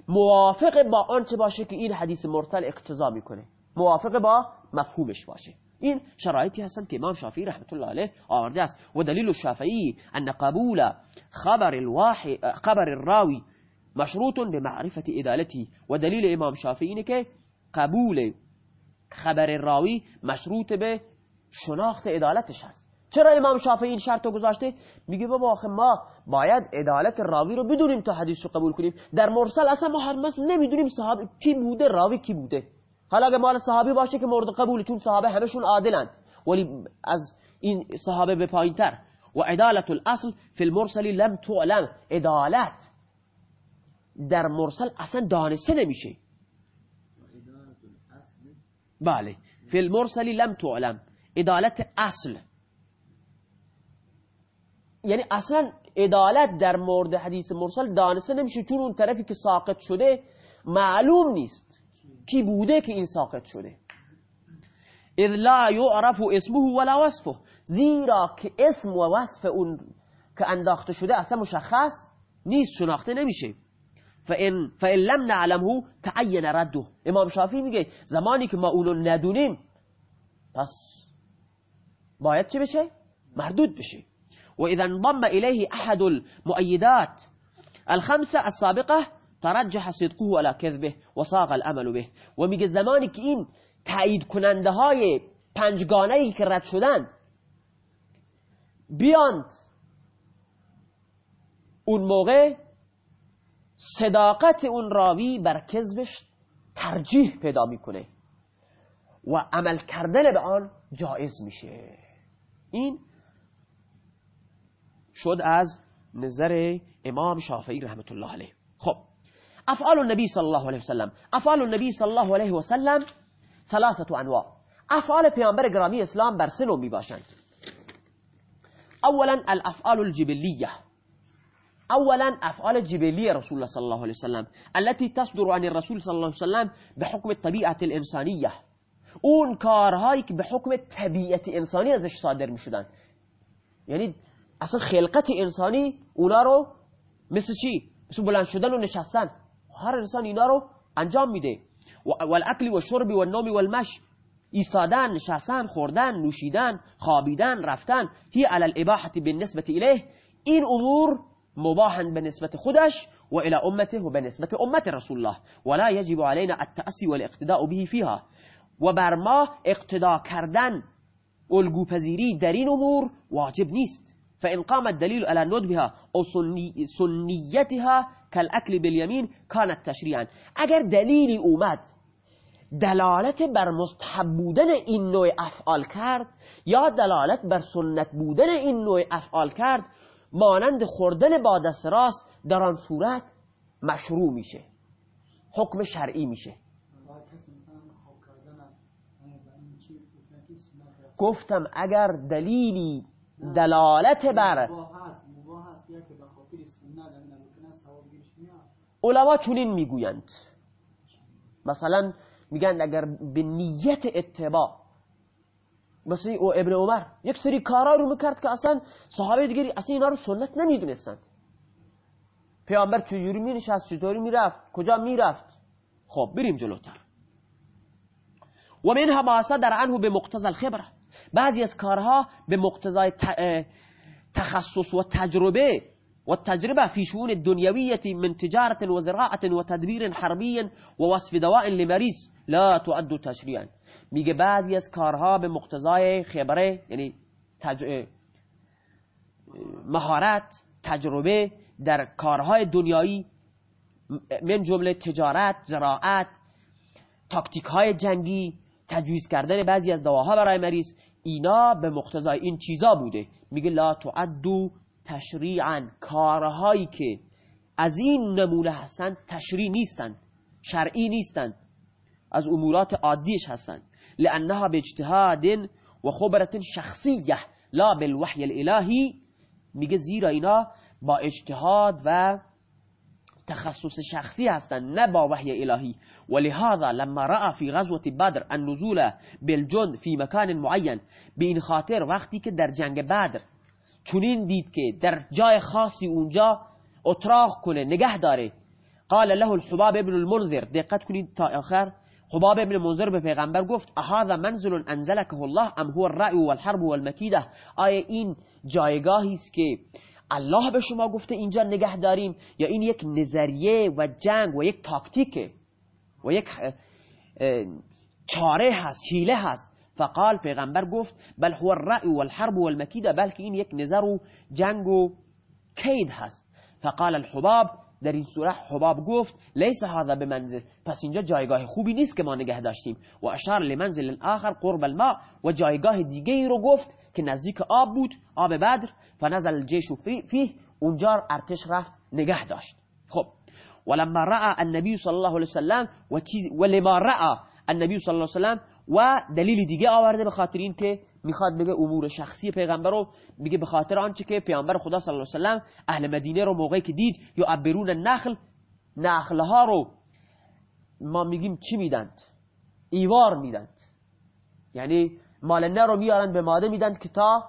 موافق با آنچه باشه که این حدیث مرسل اقتضا می‌کنه. موافق با مفهومش باشه. این شرایطی هستن که امام شافعی رحمت الله علیه آورده است. و دلیل الشافعی ان قبول خبر الواحد خبر الراوی مشروط بمعرفة ادالته و دلیل امام شافعی اینه که قبول خبر راوی مشروط به شناخت عدالتش هست. چرا امام شافعی این شرط رو گذاشته؟ میگه بابا آخه ما باید عدالت راوی رو بدونیم تا حدیث رو قبول کنیم. در مرسل اصلا ما هر نمی‌دونیم صحابی کی بوده راوی کی بوده. حالا اگه مال صحابی باشه که مورد قبول چون صحابه همشون عادلند. ولی از این صحابه به پایین تر. و عدالت الاصل فی المرسل لم تعلم. عدالت در مرسل اصلا دانسته نمیشه. بله. فی المرسلی لم تعلم. عدالت اصل. یعنی اصلا عدالت در مورد حدیث مرسل دانسته نمیشه چون اون طرفی که ساقط شده معلوم نیست کی بوده که این ساقط شده. اذ لا یعرف اسمه ولا وصفه. زیرا که اسم و وصف اون که انداخته شده اصلا مشخص نیست شناخته نمیشه. فإن, فإن لم نعلمه تعین رده. امام شافعی میگه زمانی که ما اونو ندونیم پس باید چه بشه؟ مردود بشه. و اذا انضم الیه احد المؤیدات الخمسه السابقه ترجح صدقه على كذبه وصاغ الامل به. و میگه زمانی که این تایید پنجگانه رد شدن بیاند اون موقع صداقت اون راوی بر کذبش ترجیح پیدا می‌کنه و عمل کردن به آن جایز میشه. این شد از نظر امام شافعی رحمت الله علیه. خب افعال النبی صلی الله علیه وسلم افعال النبی صلی الله علیه وسلم ثلاثه انواع. افعال پیامبر گرامی اسلام بر سه نوع می باشند اولا الافعال الجبلیه. اولا افعال جبليه رسول الله صلى الله عليه وسلم التي تصدر عن الرسول صلى الله عليه وسلم بحكم الطبيعه الانسانيه اون کارهایی که به حکم طبیعت انسانی ازش صادر می‌شدن. یعنی أصلا خلقت انسانی اونا رو مثل چی مثل بلند شدن و نشستن. هر إنسان اینا رو انجام میده. والاکل و شرب و نوم و المش ایستادن نشستن خوردن نوشیدن خوابیدن رفتن. هی علی الاباحه بالنسبة الیه. این امور مباحا بالنسبة خدش وإلى أمته وبالنسبة أمة رسول الله. ولا يجب علينا التأسي والاقتداء به فيها وبر ما اقتداء کردن الگو پذیری در این امور واجب نیست. فإن قام الدليل على ندبها أو سنيتها كالأكل باليمين كانت تشريعا. اگر دلیلی اومد دلالت بر مستحب بودن این نوع افعال کرد یا دلالت بر سنت بودن این نوع افعال کرد مانند خوردن با دست راست در آن صورت مشروع میشه. حکم شرعی میشه. گفتم اگر دلیلی دلالت بر علما چونین می‌گویند. مثلا میگن اگر به نیت اتباع مثل او ابن عمر یک سری کارا رو می‌کرد که اصلا صحابه دیگری اصلا اینا رو سنت نمی‌دونستند. پیامبر چجوری مینشست چطوری می‌رفت کجا می‌رفت؟ خب بریم جلوتر. و منها ما صدر عنه به مقتضى الخبره بعضی از کارها به مقتضای تخصص و تجربه و تجربه في شؤون الدنيوية من تجارة وزراعة وتدبير حربي ووصف دواء لمريض لا تعد تشريعا میگه بعضی از کارها به مقتضای خبره یعنی تج... مهارت تجربه در کارهای دنیایی من جمله تجارت زراعت تاکتیک های جنگی تجویز کردن بعضی از دواها برای مریض اینا به مقتضای این چیزا بوده. میگه لا تعدو تشریعا. کارهایی که از این نمونه هستند تشریع نیستند شرعی نیستند از امورات عادیش هستند لانها به اجتهاد و خبرت شخصیه لا بالوحی الالهی. میگه زیرا اینا با اجتهاد و تخصص شخصی هستند نه با وحی الهی. ولهذا لما رأى في غزوة بدر النزول بالجند في مكان معين به این خاطر وقتی که در جنگ بدر چونین دید که در جای خاصی اونجا اتراق کنه نگه داره. قال له الحباب ابن المنذر دقت کنید تا آخر. حباب ابن منذر به پیغمبر گفت اهذا منزل انزلکه الله ام هو الرأي والحرب والمکیده؟ آیا این جایگاهی است که الله به شما گفته اینجا نگه داریم. یا این یک نظریه و جنگ و یک تاکتیکه. و یک چاره هست حیله هست. فقال پیغمبر گفت بل هو الرأي والحرب والمکیده بلکه این یک نظر و جنگ و کید هست. فقال الحباب در این صورت حباب گفت لیس هذا بمنزل. پس اینجا جایگاه خوبی نیست که ما نگه داشتیم. و اشار لمنزل آخر قرب الماء. و جایگاه دیگه ای رو گفت که نزدیک آب بود آب بدر. فنزل الجيش فيه اونجا ارتش رفت نگه داشت. خب ولما رأى النبي صلی الله علیه وسلم و ولما رأى النبي صلی الله علیه وسلم و دلیل دیگه آورده به خاطر این که می‌خواد بگه امور شخصی پیغمبر رو میگه به خاطر آنچه که پیامبر خدا صلی الله علیه و اهل مدینه رو موقعی که دید یا ابرون نخل ها رو ما میگیم چی میدند؟ ایوار میدند. یعنی مال رو میارن به ماده میدند که تا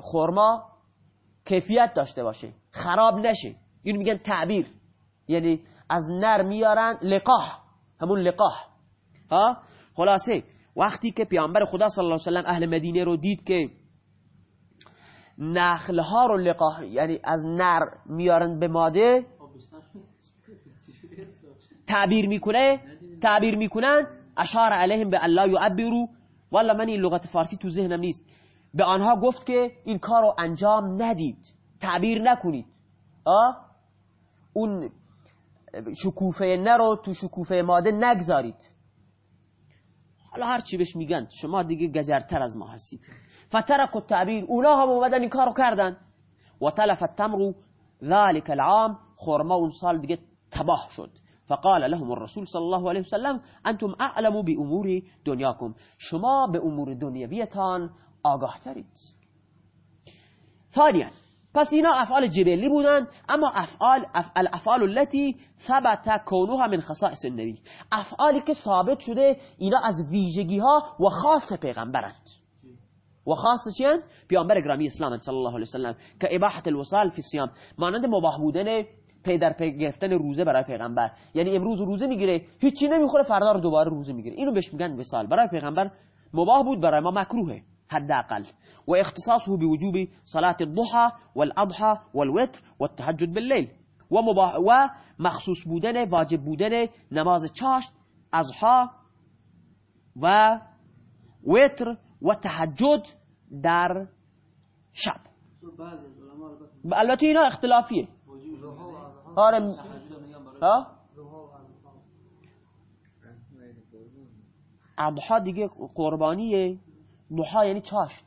خورما کیفیت داشته باشه خراب نشه این میگن تعبیر. یعنی از نر میارن لقاح. همون لقاح. ها؟ خلاصه وقتی که پیامبر خدا صلی الله علیه و اهل مدینه رو دید که نخلها رو لقاح یعنی از نر میارن به ماده تعبیر می‌کنه؟ تعبیر می‌کنند؟ اشار علیهم به الله یعبرو والا من این لغت فارسی تو ذهنم نیست. به آنها گفت که این کار رو انجام ندید. تعبیر نکنید. آه؟ اون شکوفه نر رو تو شکوفه ماده نگذارید. حالا هر چی بهش میگن شما دیگه گجرتر از ما هستید. فترک التعبیر اونا هم اومدن این کارو کردن. و تلف التمر ذلك العام خورما اون سال دیگه تباه شد. فقال لهم الرسول صلى الله عليه وسلم انتم اعلم بامور دنیاكم شما به امور دنیویتان آگاه ترید ثانیا پس اینا افعال جبلی بودن اما افعال الافعال التي ثبت كونها من خصائص النبی. افعالی که ثابت شده اینا از ویژگی ها و خاص پیغمبرند. و خاص شدن پیامبر گرامی اسلام صلی الله علیه وسلم كإباحة الوصال في الصيام مانند مباح بودن پی پی گرفتن روزه برای پیغمبر. یعنی امروز روزه می‌گیره هیچی نمی‌خوره فردا رو دوباره روزه می‌گیره. اینو بهش میگن وصال. برای پیغمبر مباح بود برای ما مکروهه. حداقل واختصاصه بوجوب صلاة الضحى والأضحى والوتر والتهجد بالليل. ومخصوص بودن واجب بودن نماز چاشت أضحى و وتر و تهجد در شب. البته اینا اختلافیه. آره ها؟ اضحا دیگه قربانیه. ضحا یعنی چاشت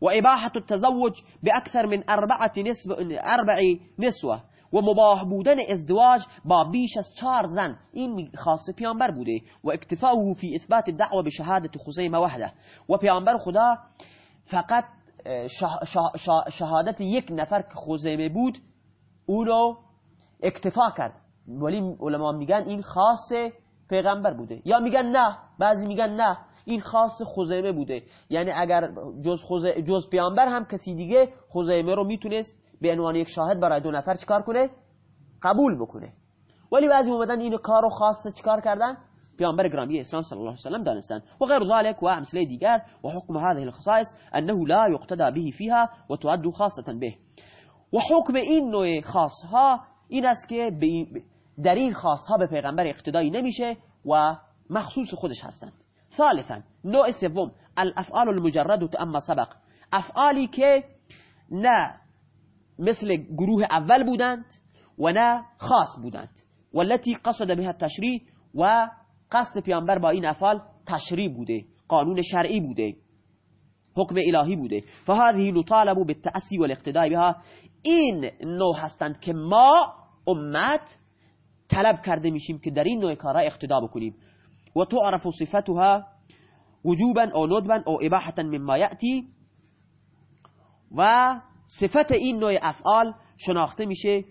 وإباحة التزوج بأكثر من أربعة نسب أربع نسوة. و مباح بودن ازدواج با بیش از چهار زن. این خاص پیامبر بوده. و اکتفاؤه فی اثبات الدعوه بشهادت خزیمه وحده. و پیامبر خدا فقط شهادت یک نفر که خزیمه بود اونو اکتفا کرد. ولی علما میگن این خاص پیغمبر بوده. یا میگن نه بعضی میگن نه. این خاص خزیمه بوده. یعنی اگر جز, جز پیامبر هم کسی دیگه خزیمه رو می‌تونست به عنوان یک شاهد برای دو نفر چکار کنه؟ قبول بکنه. ولی بعضی اومدن اینو کارو خاص چکار کردن؟ پیامبر گرامی اسلام صلی الله علیه و سلم دانستند و غیر ذلك و امثله دیگر و حکم هذه الخصائص انه لا يقتدى به فيها و تعد خاصه به. و حکم این نوع خاص ها این است که در این خاص ها به پیغمبر اقتدایی نمیشه و مخصوص خودش هستند. ثالثا نوع سوم الافعال المجرد اما سبق. افعالی که نه مثل گروه اول بودند و نه خاص بودند. والتي قصد بها التشریع و قصد پیامبر با این افعال تشریع بوده قانون شرعی بوده حکم الهی بوده. فهذه نطالب بالتأسی والاقتداء بها. این نوع هستند که ما امت طلب کرده میشیم که در این نوع کارها اقتدا بکنیم. و تعرف صفتها وجوبا او ندبا او اباحة مما یأتی و صفت این نوع افعال شناخته میشه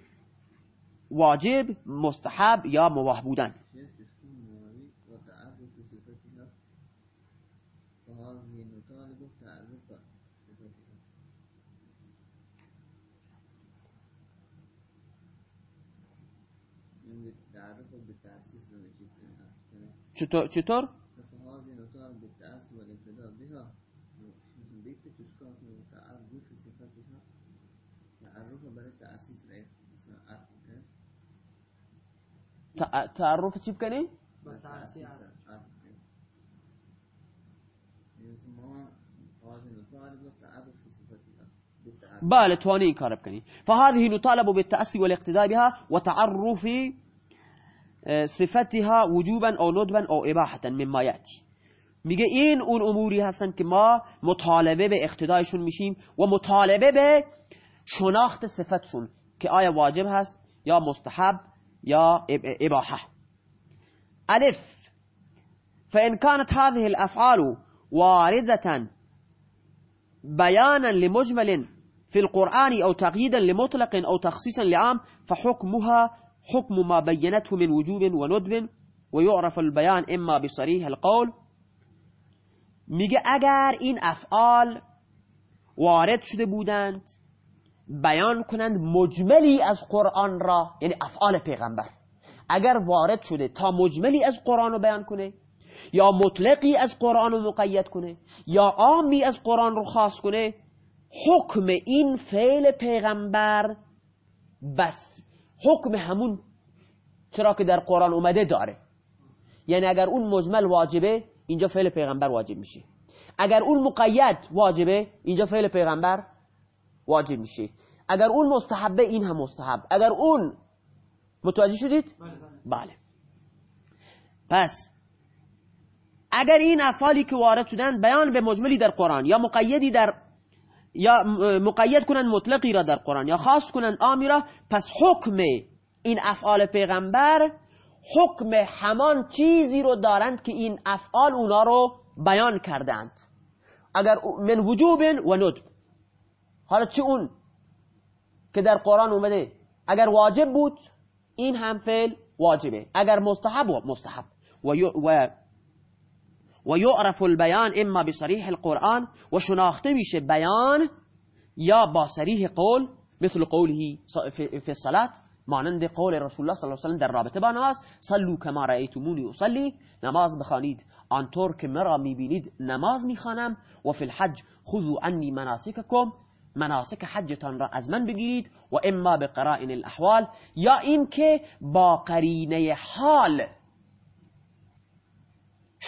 واجب مستحب یا مباح بودن. چطور چطور تعرف چی بکنی؟ بله تواني این کار بکنی فهذه نطالب بالتأسي والاقتداء بها وتعرف صفتها وجوبا او ندبا او اباحة مما میگه این اون اموری هستن که ما مطالبه به اقتدایشون میشیم و مطالبه به شناخت صفتشون که آیا واجب هست یا مستحب یا اباحه. الف. فإن كانت هذه الأفعال واردة بيانا لمجمل في القرآن أو تقييدا لمطلق أو تخصيصا لعام فحكمها حكم ما بينته من وجوب وندب ويعرف البيان إما بصريح القول. میگه اگر این افعال وارد شده بودند بیان کنند مجملی از قرآن را یعنی افعال پیغمبر. اگر وارد شده تا مجملی از قرآن رو بیان کنه یا مطلقی از قرآن رو مقید کنه یا عامی از قرآن رو خاص کنه حکم این فعل پیغمبر بس حکم همون چرا که در قرآن اومده داره یعنی اگر اون مجمل واجبه اینجا فعل پیغمبر واجب میشه اگر اون مقید واجبه اینجا فعل پیغمبر واجب میشه اگر اون مستحبه این هم مستحب اگر اون متوجه شدید؟ بله. پس اگر این افعالی که وارد شدن بیان به مجملی در قرآن یا مقیدی در یا مقید کنند مطلقی را در قرآن یا خاص کنند آمی را پس حکم این افعال پیغمبر حکم همان چیزی رو دارند که این افعال اونا رو بیان کردند. اگر من وجوب و ندب. حالا چه اون که در قرآن اومده؟ اگر واجب بود این هم فعل واجبه. اگر مستحب و مستحب و, و یعرف البیان اما بصریح القرآن و شناخته میشه بیان یا با صریح قول مثل قوله فی الصلاة مانند قول رسول الله صلی الله علیه وسلم در رابطه با نماز صلو کما رأیتمونی اصلی نماز بخوانید. آنطور که مرا می‌بینید نماز می‌خوانم و فی الحج خذوا عنی مناسککم مناسک حجتان را از من بگیرید و اما به قرائن الاحوال یا اینکه با قرینه حال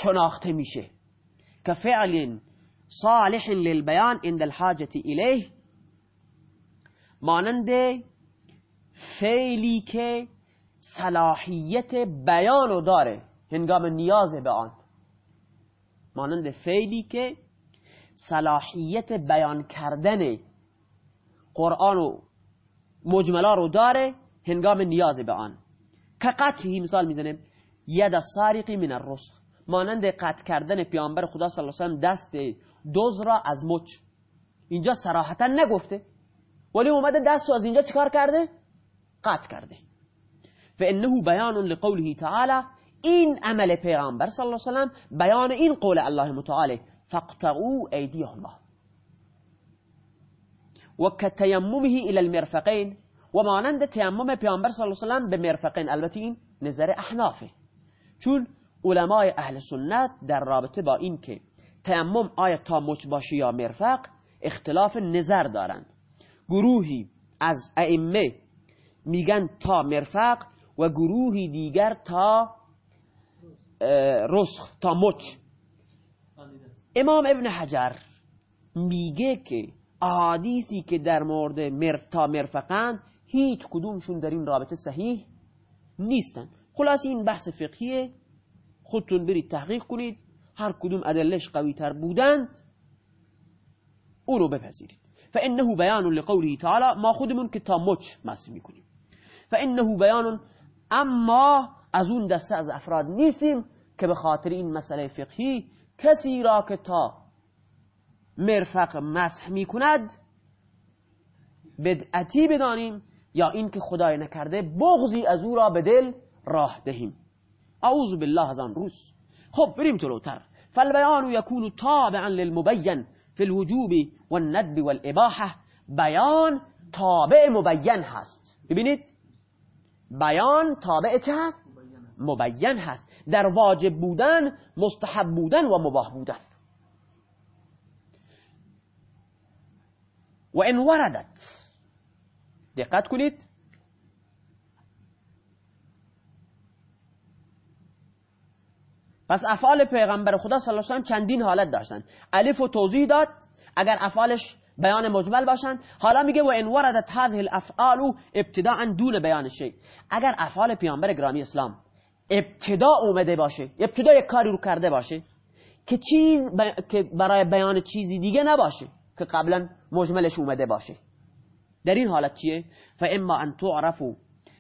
شناخته میشه. که فعل صالح للبیان عند الحاجة الیه مانند فعلی که صلاحیت بیانو داره هنگام نیاز به آن. مانند فعلی که صلاحیت بیان کردن قرآن و مجملا رو داره هنگام نیاز به آن. که قطعی مثال می‌زنیم ید سارقی من الرسخ. مانند قطع کردن پیامبر خدا صلی الله علیه وسلم دست دوز را از مچ. اینجا صراحتا نگفته. ولی اومده دست از اینجا چیکار کرده؟ قطع کرده. فانه بیان لقوله تعالی این عمل پیامبر صلی الله علیه وسلم بیان این قول الله متعالی فاقطعوا ایدیهم و کتیممه الى المرفقین و مانند تیمم پیامبر صلی الله علیه و به مرفقین البته این نظر احنافه. چون علمای اهل سنت در رابطه با این که تیمم آیا تا مچ باشه یا مرفق اختلاف نظر دارند. گروهی از ائمه میگن تا مرفق و گروهی دیگر تا رسخ تا مچ. امام ابن حجر میگه که احادیثی که در مورد مرف تا مرفقند هیچ کدومشون در این رابطه صحیح نیستن. خلاص این بحث فقهیه. خودتون برید تحقیق کنید. هر کدوم ادلش قوی تر بودند او رو بپذیرید. فانه بیان لقوله تعالی ما خودمون که تا مچ مسح می‌کنیم. فانه بیان اما از اون دسته از افراد نیستیم که به خاطر این مسئله فقهی کسی را که تا مرفق مسح می‌کند بدعتی بدانیم یا این که خدای نکرده بغضی از او را به دل راه دهیم. أعوذ بالله از آن روز خب بریم جلوتر فالبیان یکون تابعا للمبین فی الوجوب والندب والإباحة. بیان تابع مبین هست. ببینید؟ بیان تابع چه هست؟ مبین هست. در واجب بودن مستحب بودن و مباح بودن. و ان وردت. دقت کنید. پس افعال پیغمبر خدا صلی الله علیه و چندین حالت داشتن. الف و توضیح داد اگر افعالش بیان مجمل باشن. حالا میگه و ان وردت هذه الافعال ابتداء دون بیان شی. اگر افعال پیامبر گرامی اسلام ابتدا اومده باشه ابتدا یک کاری رو کرده باشه که چیز که برای بیان چیزی دیگه نباشه که قبلا مجملش اومده باشه. در این حالت چیه؟ فاما ان تعرف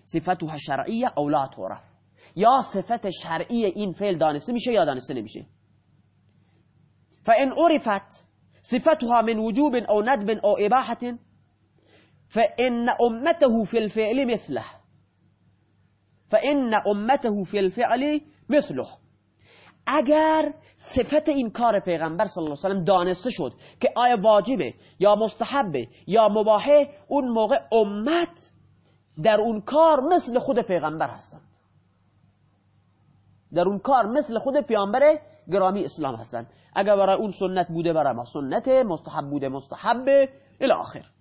صفتها شرعیه او لا تعرف. یا صفت شرعی این فعل دانسته میشه یا دانسته نمیشه؟ فان عرفت صفتها من وجوب او ندب او اباحه فان امته في الفعل مثله فان امته في الفعل مثله اگر صفت این کار پیغمبر صلی الله علیه و دانسته شد که آیا واجبه یا مستحبه یا مباحه اون موقع امت در اون کار مثل خود پیغمبر هستند در اون کار مثل خود پیامبر گرامی اسلام هستند. اگر برای اون سنت بوده برای ما سنت مستحب بوده مستحبه إلى آخر.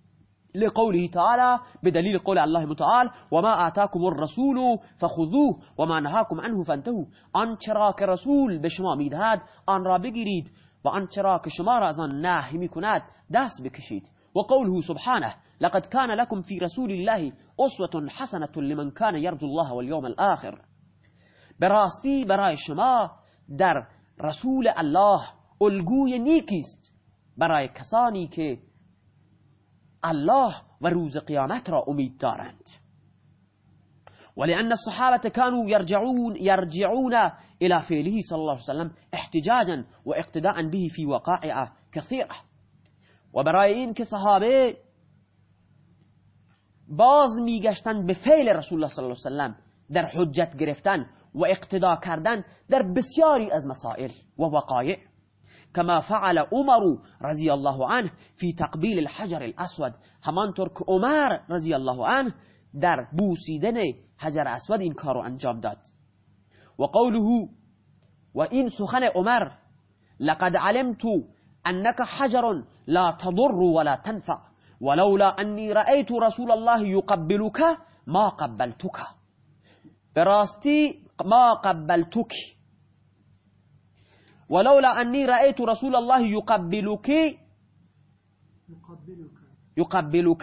لقوله تعالى بدليل قول الله متعال وما آتاكم الرسول فخذوه وما نهاكم عنه فانتهوا. آن چرا که رسول به شما میدهد آن را بگیرید و آن چرا که شما را از آن نهی میکند دست بکشید. و قوله سبحانه لقد كان لكم في رسول الله أسوة حسنة لمن كان يرجو الله واليوم الآخر. براستی برای شما در رسول الله الگوی نیکیست برای کسانی که الله و روز قیامت را امید دارند. ولأن الصحابة كانوا يرجعون يرجعون إلى فعله صلى الله عليه وسلم احتجاجا واقتداء به في وقائع كثيرة. و برای این که صحابه باز میگشتند به فعل رسول الله صلی الله علیه وسلم در حجت گرفتن و اقتدا کردن در بسیاری از مسائل و وقایع كما فعل عمر رضی الله عنه في تقبیل الحجر الاسود. همانطور که عمر رضی الله عنه در بوسیدن حجر اسود این کارو انجام داد. و قوله و این سخن عمر لقد علمت انك حجر لا تضر ولا تنفع ولولا اني رأيت رسول الله يقبلك ما قبلتك براستي ما قبلتك. ولولا أني رأيت رسول الله يقبلك. يقبلك.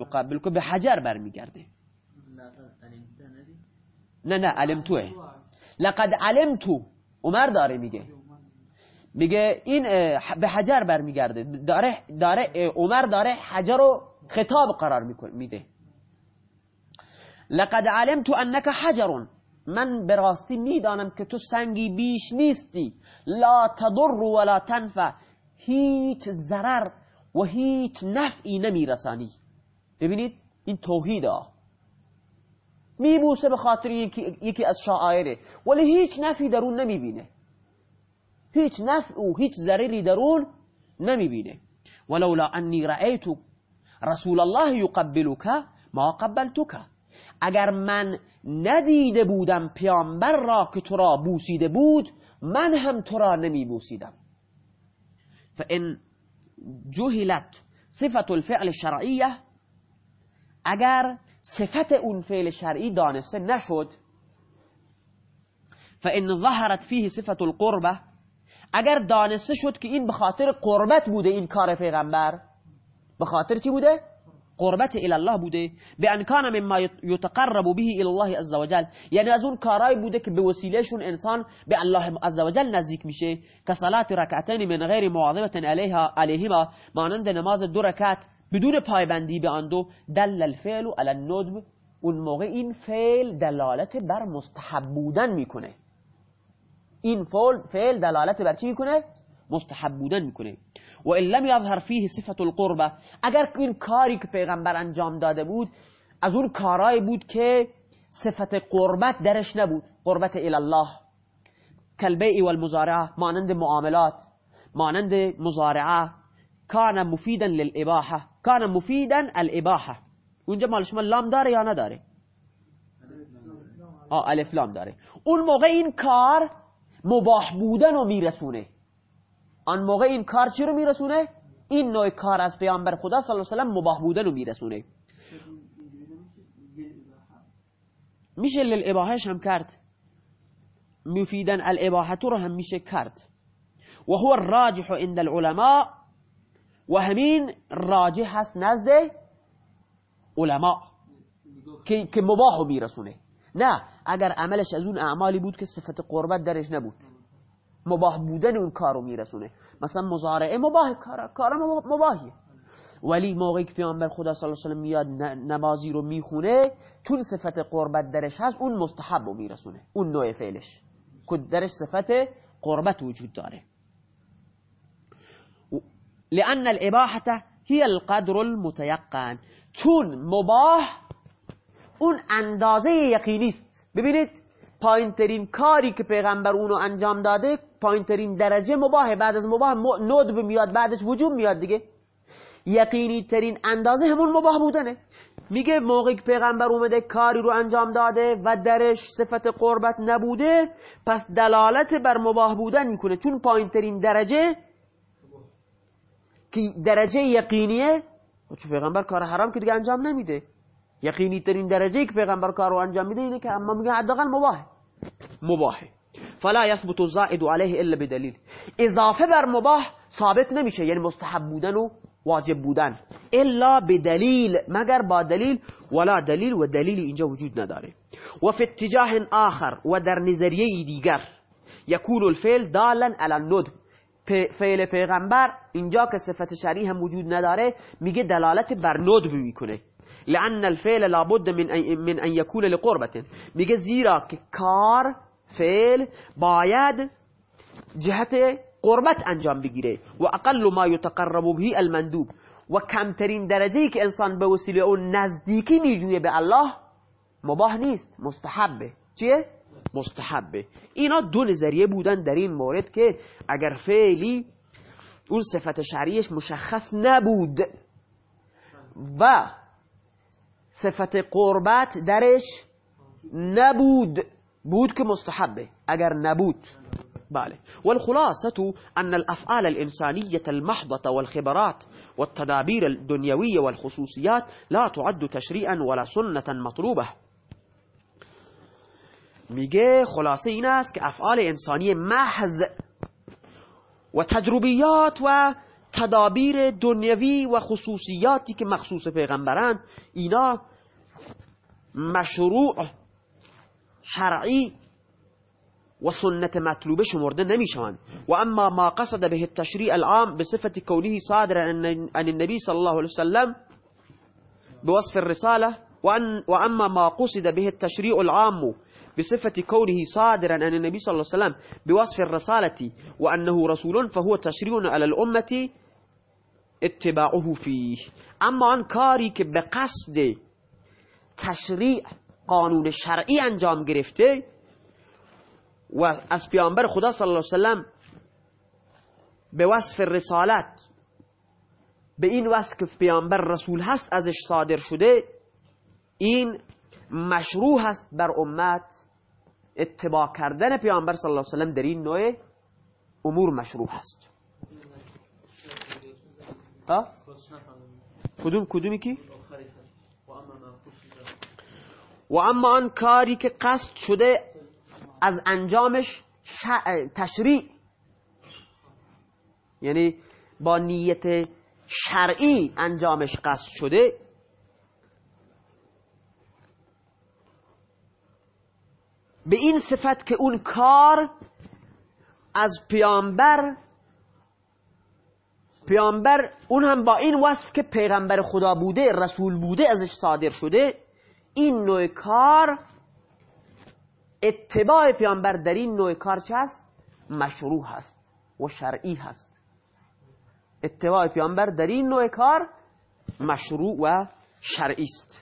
يقبلك. بحجر برمیگرده نه نه علمتوه لقد علمت. عمر داره میگه. میگه این به حجر برمیگرده. داره داره عمر داره حجر رو خطاب قرار میده. لقد علمت انك حجر. من به راستی می‌دانم که تو سنگی بیش نیستی. لا تضر ولا تنفع. هیچ ضرر و هیچ نفعی نمیرسانی. ببینید این توحید ها. میبوسه به خاطر یکی از شاعره ولی هیچ نفعی در اون نمی‌بینه. هیچ نفع و هیچ ضرری در اون نمی‌بینه. ولولا انی رأیت رسول الله یقبلک ما قبلتک. اگر من ندیده بودم پیامبر را که تو را بوسیده بود من هم تو را نمی بوسیدم فان جهلت صفت الفعل شرعیه اگر صفت اون فعل شرعی دانسته نشد فان ظهرت فيه صفت القربه اگر دانسته شد که این به خاطر قربت بوده این کار پیغمبر به خاطر چی بوده؟ قربت الى الله بوده به ان کان مما یتقرب به الى الله عز وجل. یعنی از اون کارهای بوده که به وسیلهشون انسان به الله عز وجل نزدیک میشه. که صلات رکعتین من غیر معاظمه علیها علیهما مانند نماز دو رکعت بدون پایبندی به آن دو دل الفعل علی الندب اون موقع این فعل دلالت بر مستحب بودن می‌کنه. این فعل دلالت بر چی می‌کنه؟ مستحب بودن می‌کنه. و ان لم یظهر فیه صفت القربه اگر این کاری که پیغمبر انجام داده بود از اون کارایی بود که صفت قربت درش نبود قربت الله کالبیع والمزارعه مانند معاملات مانند مزارعه کان مفیدا للاباحه کان مفیدا الاباحه اونجا مال شما لام داره یا نداره؟ آه الف لام داره. اون موقع این کار مباح بودن رو میرسونه. آن موقع این کار چی رو میرسونه؟ این نوع کار از پیامبر خدا صلی الله علیه و مباح بودن رو میرسونه. میشه للاباحش هم کرد. مفیدن الاباحتو رو هم میشه کرد. و هو الراجح عند العلماء و همین راجح هست نزد علماء که, مباح میرسونه. نه اگر عملش از اون اعمالی بود که صفت قربت درش نبود. مباح بودن اون کارو میرسونه. مثلا مزارعه مباح کار کار مباحیه. ولی موقعی که پیامبر خدا صلی الله علیه و میاد نمازی رو می‌خونه چون صفت قربت درش هست اون مستحب رو میرسونه. اون نوع فعلش. که درش صفت قربت وجود داره. لأن الاباحه هي القدر المتيقن. چون مباح اون اندازه یقینی است. ببینید پایینترین کاری که پیغمبر اونو انجام داده پایینترین درجه مباهه بعد از مباه نود میاد بعدش وجوب میاد دیگه. یقینی ترین اندازه همون مباه بودنه. میگه موقعی که پیغمبر اومده کاری رو انجام داده و درش صفت قربت نبوده پس دلالت بر مباه بودن می‌کنه. چون پایینترین درجه که درجه یقینیه چون پیغمبر کار حرام که دیگه انجام نمیده. یقینی ترین درجه که پیغمبر کار رو انجام میده اینه که اما میگه حداقل مباه مباه فلا يثبت الزائد عليه الا بدلیل. اضافه بر مباه ثابت نمیشه یعنی مستحب بودن و واجب بودن. الا بدلیل مگر با دلیل؟ ولا دلیل و دلیل اینجا وجود نداره. و فی اتجاه آخر و در نظریه دیگر یکون الفعل دالا على الند فعل پیغمبر اینجا که صفت شرعی هم وجود نداره میگه دلالت بر ندب می‌کنه. لأن الفعل لابد من ان من أن يكون لقربة. میگه زیرا که کار فعل باید جهت قربت أنجام بگیره و أقل ما یتقرب به المندوب. و کمترین درجه که إنسان به وسیله اون نزدیکی میجویه به الله؟ مباح نیست مستحبة. چیه؟ مستحبة. اینا دو نظریه بودن در این مورد که اگر فعلی اون صفت شرعیش مشخص نبود. و صفت قربت درش نبود. بود که مستحبه. اگر نبود. بله. والخلاصة أن الأفعال الإنسانية المحضة والخبرات والتدابير الدنيوية والخصوصيات لا تعد تشريعا ولا سنة مطلوبة. میگه خلاصه این است که افعال انسانی محض و تجربیات و تدابیر دنیوی و خصوصیاتی که مخصوص پیغمبران اینا مشروع شرعی و سنت مطلوبه شمرده نمیشوند. و اما ما قصد به التشریع العام بصفة كونه صادرا عن النبي صلى الله عليه وسلم بوصف الرسالة وأما ما قصد به التشريع العام بصفة كونه صادرا عن النبي صلى الله عليه وسلم بوصف الرسالة وأنه رسول فهو تشريع على الأمة اتباعه فيه. اما آن کاری که به قصد تشریع قانون شرعی انجام گرفته و از پیامبر خدا صلی الله علیه وسلم به وصف رسالت به این وصف که پیامبر رسول هست ازش صادر شده این مشروع هست بر امت اتباع کردن پیامبر صلی الله علیه و در این نوع امور مشروع هست. کدوم کدومی کی؟ و اما آن کاری که قصد شده از انجامش تشریع. یعنی با نیت شرعی انجامش قصد شده. به این صفت که اون کار از پیامبر پیامبر اون هم با این وصف که پیغمبر خدا بوده رسول بوده ازش صادر شده. این نوع کار اتباع پیامبر در این نوع کار چه هست؟ مشروع هست و شرعی هست اتباع پیامبر در این نوع کار مشروع و شرعی است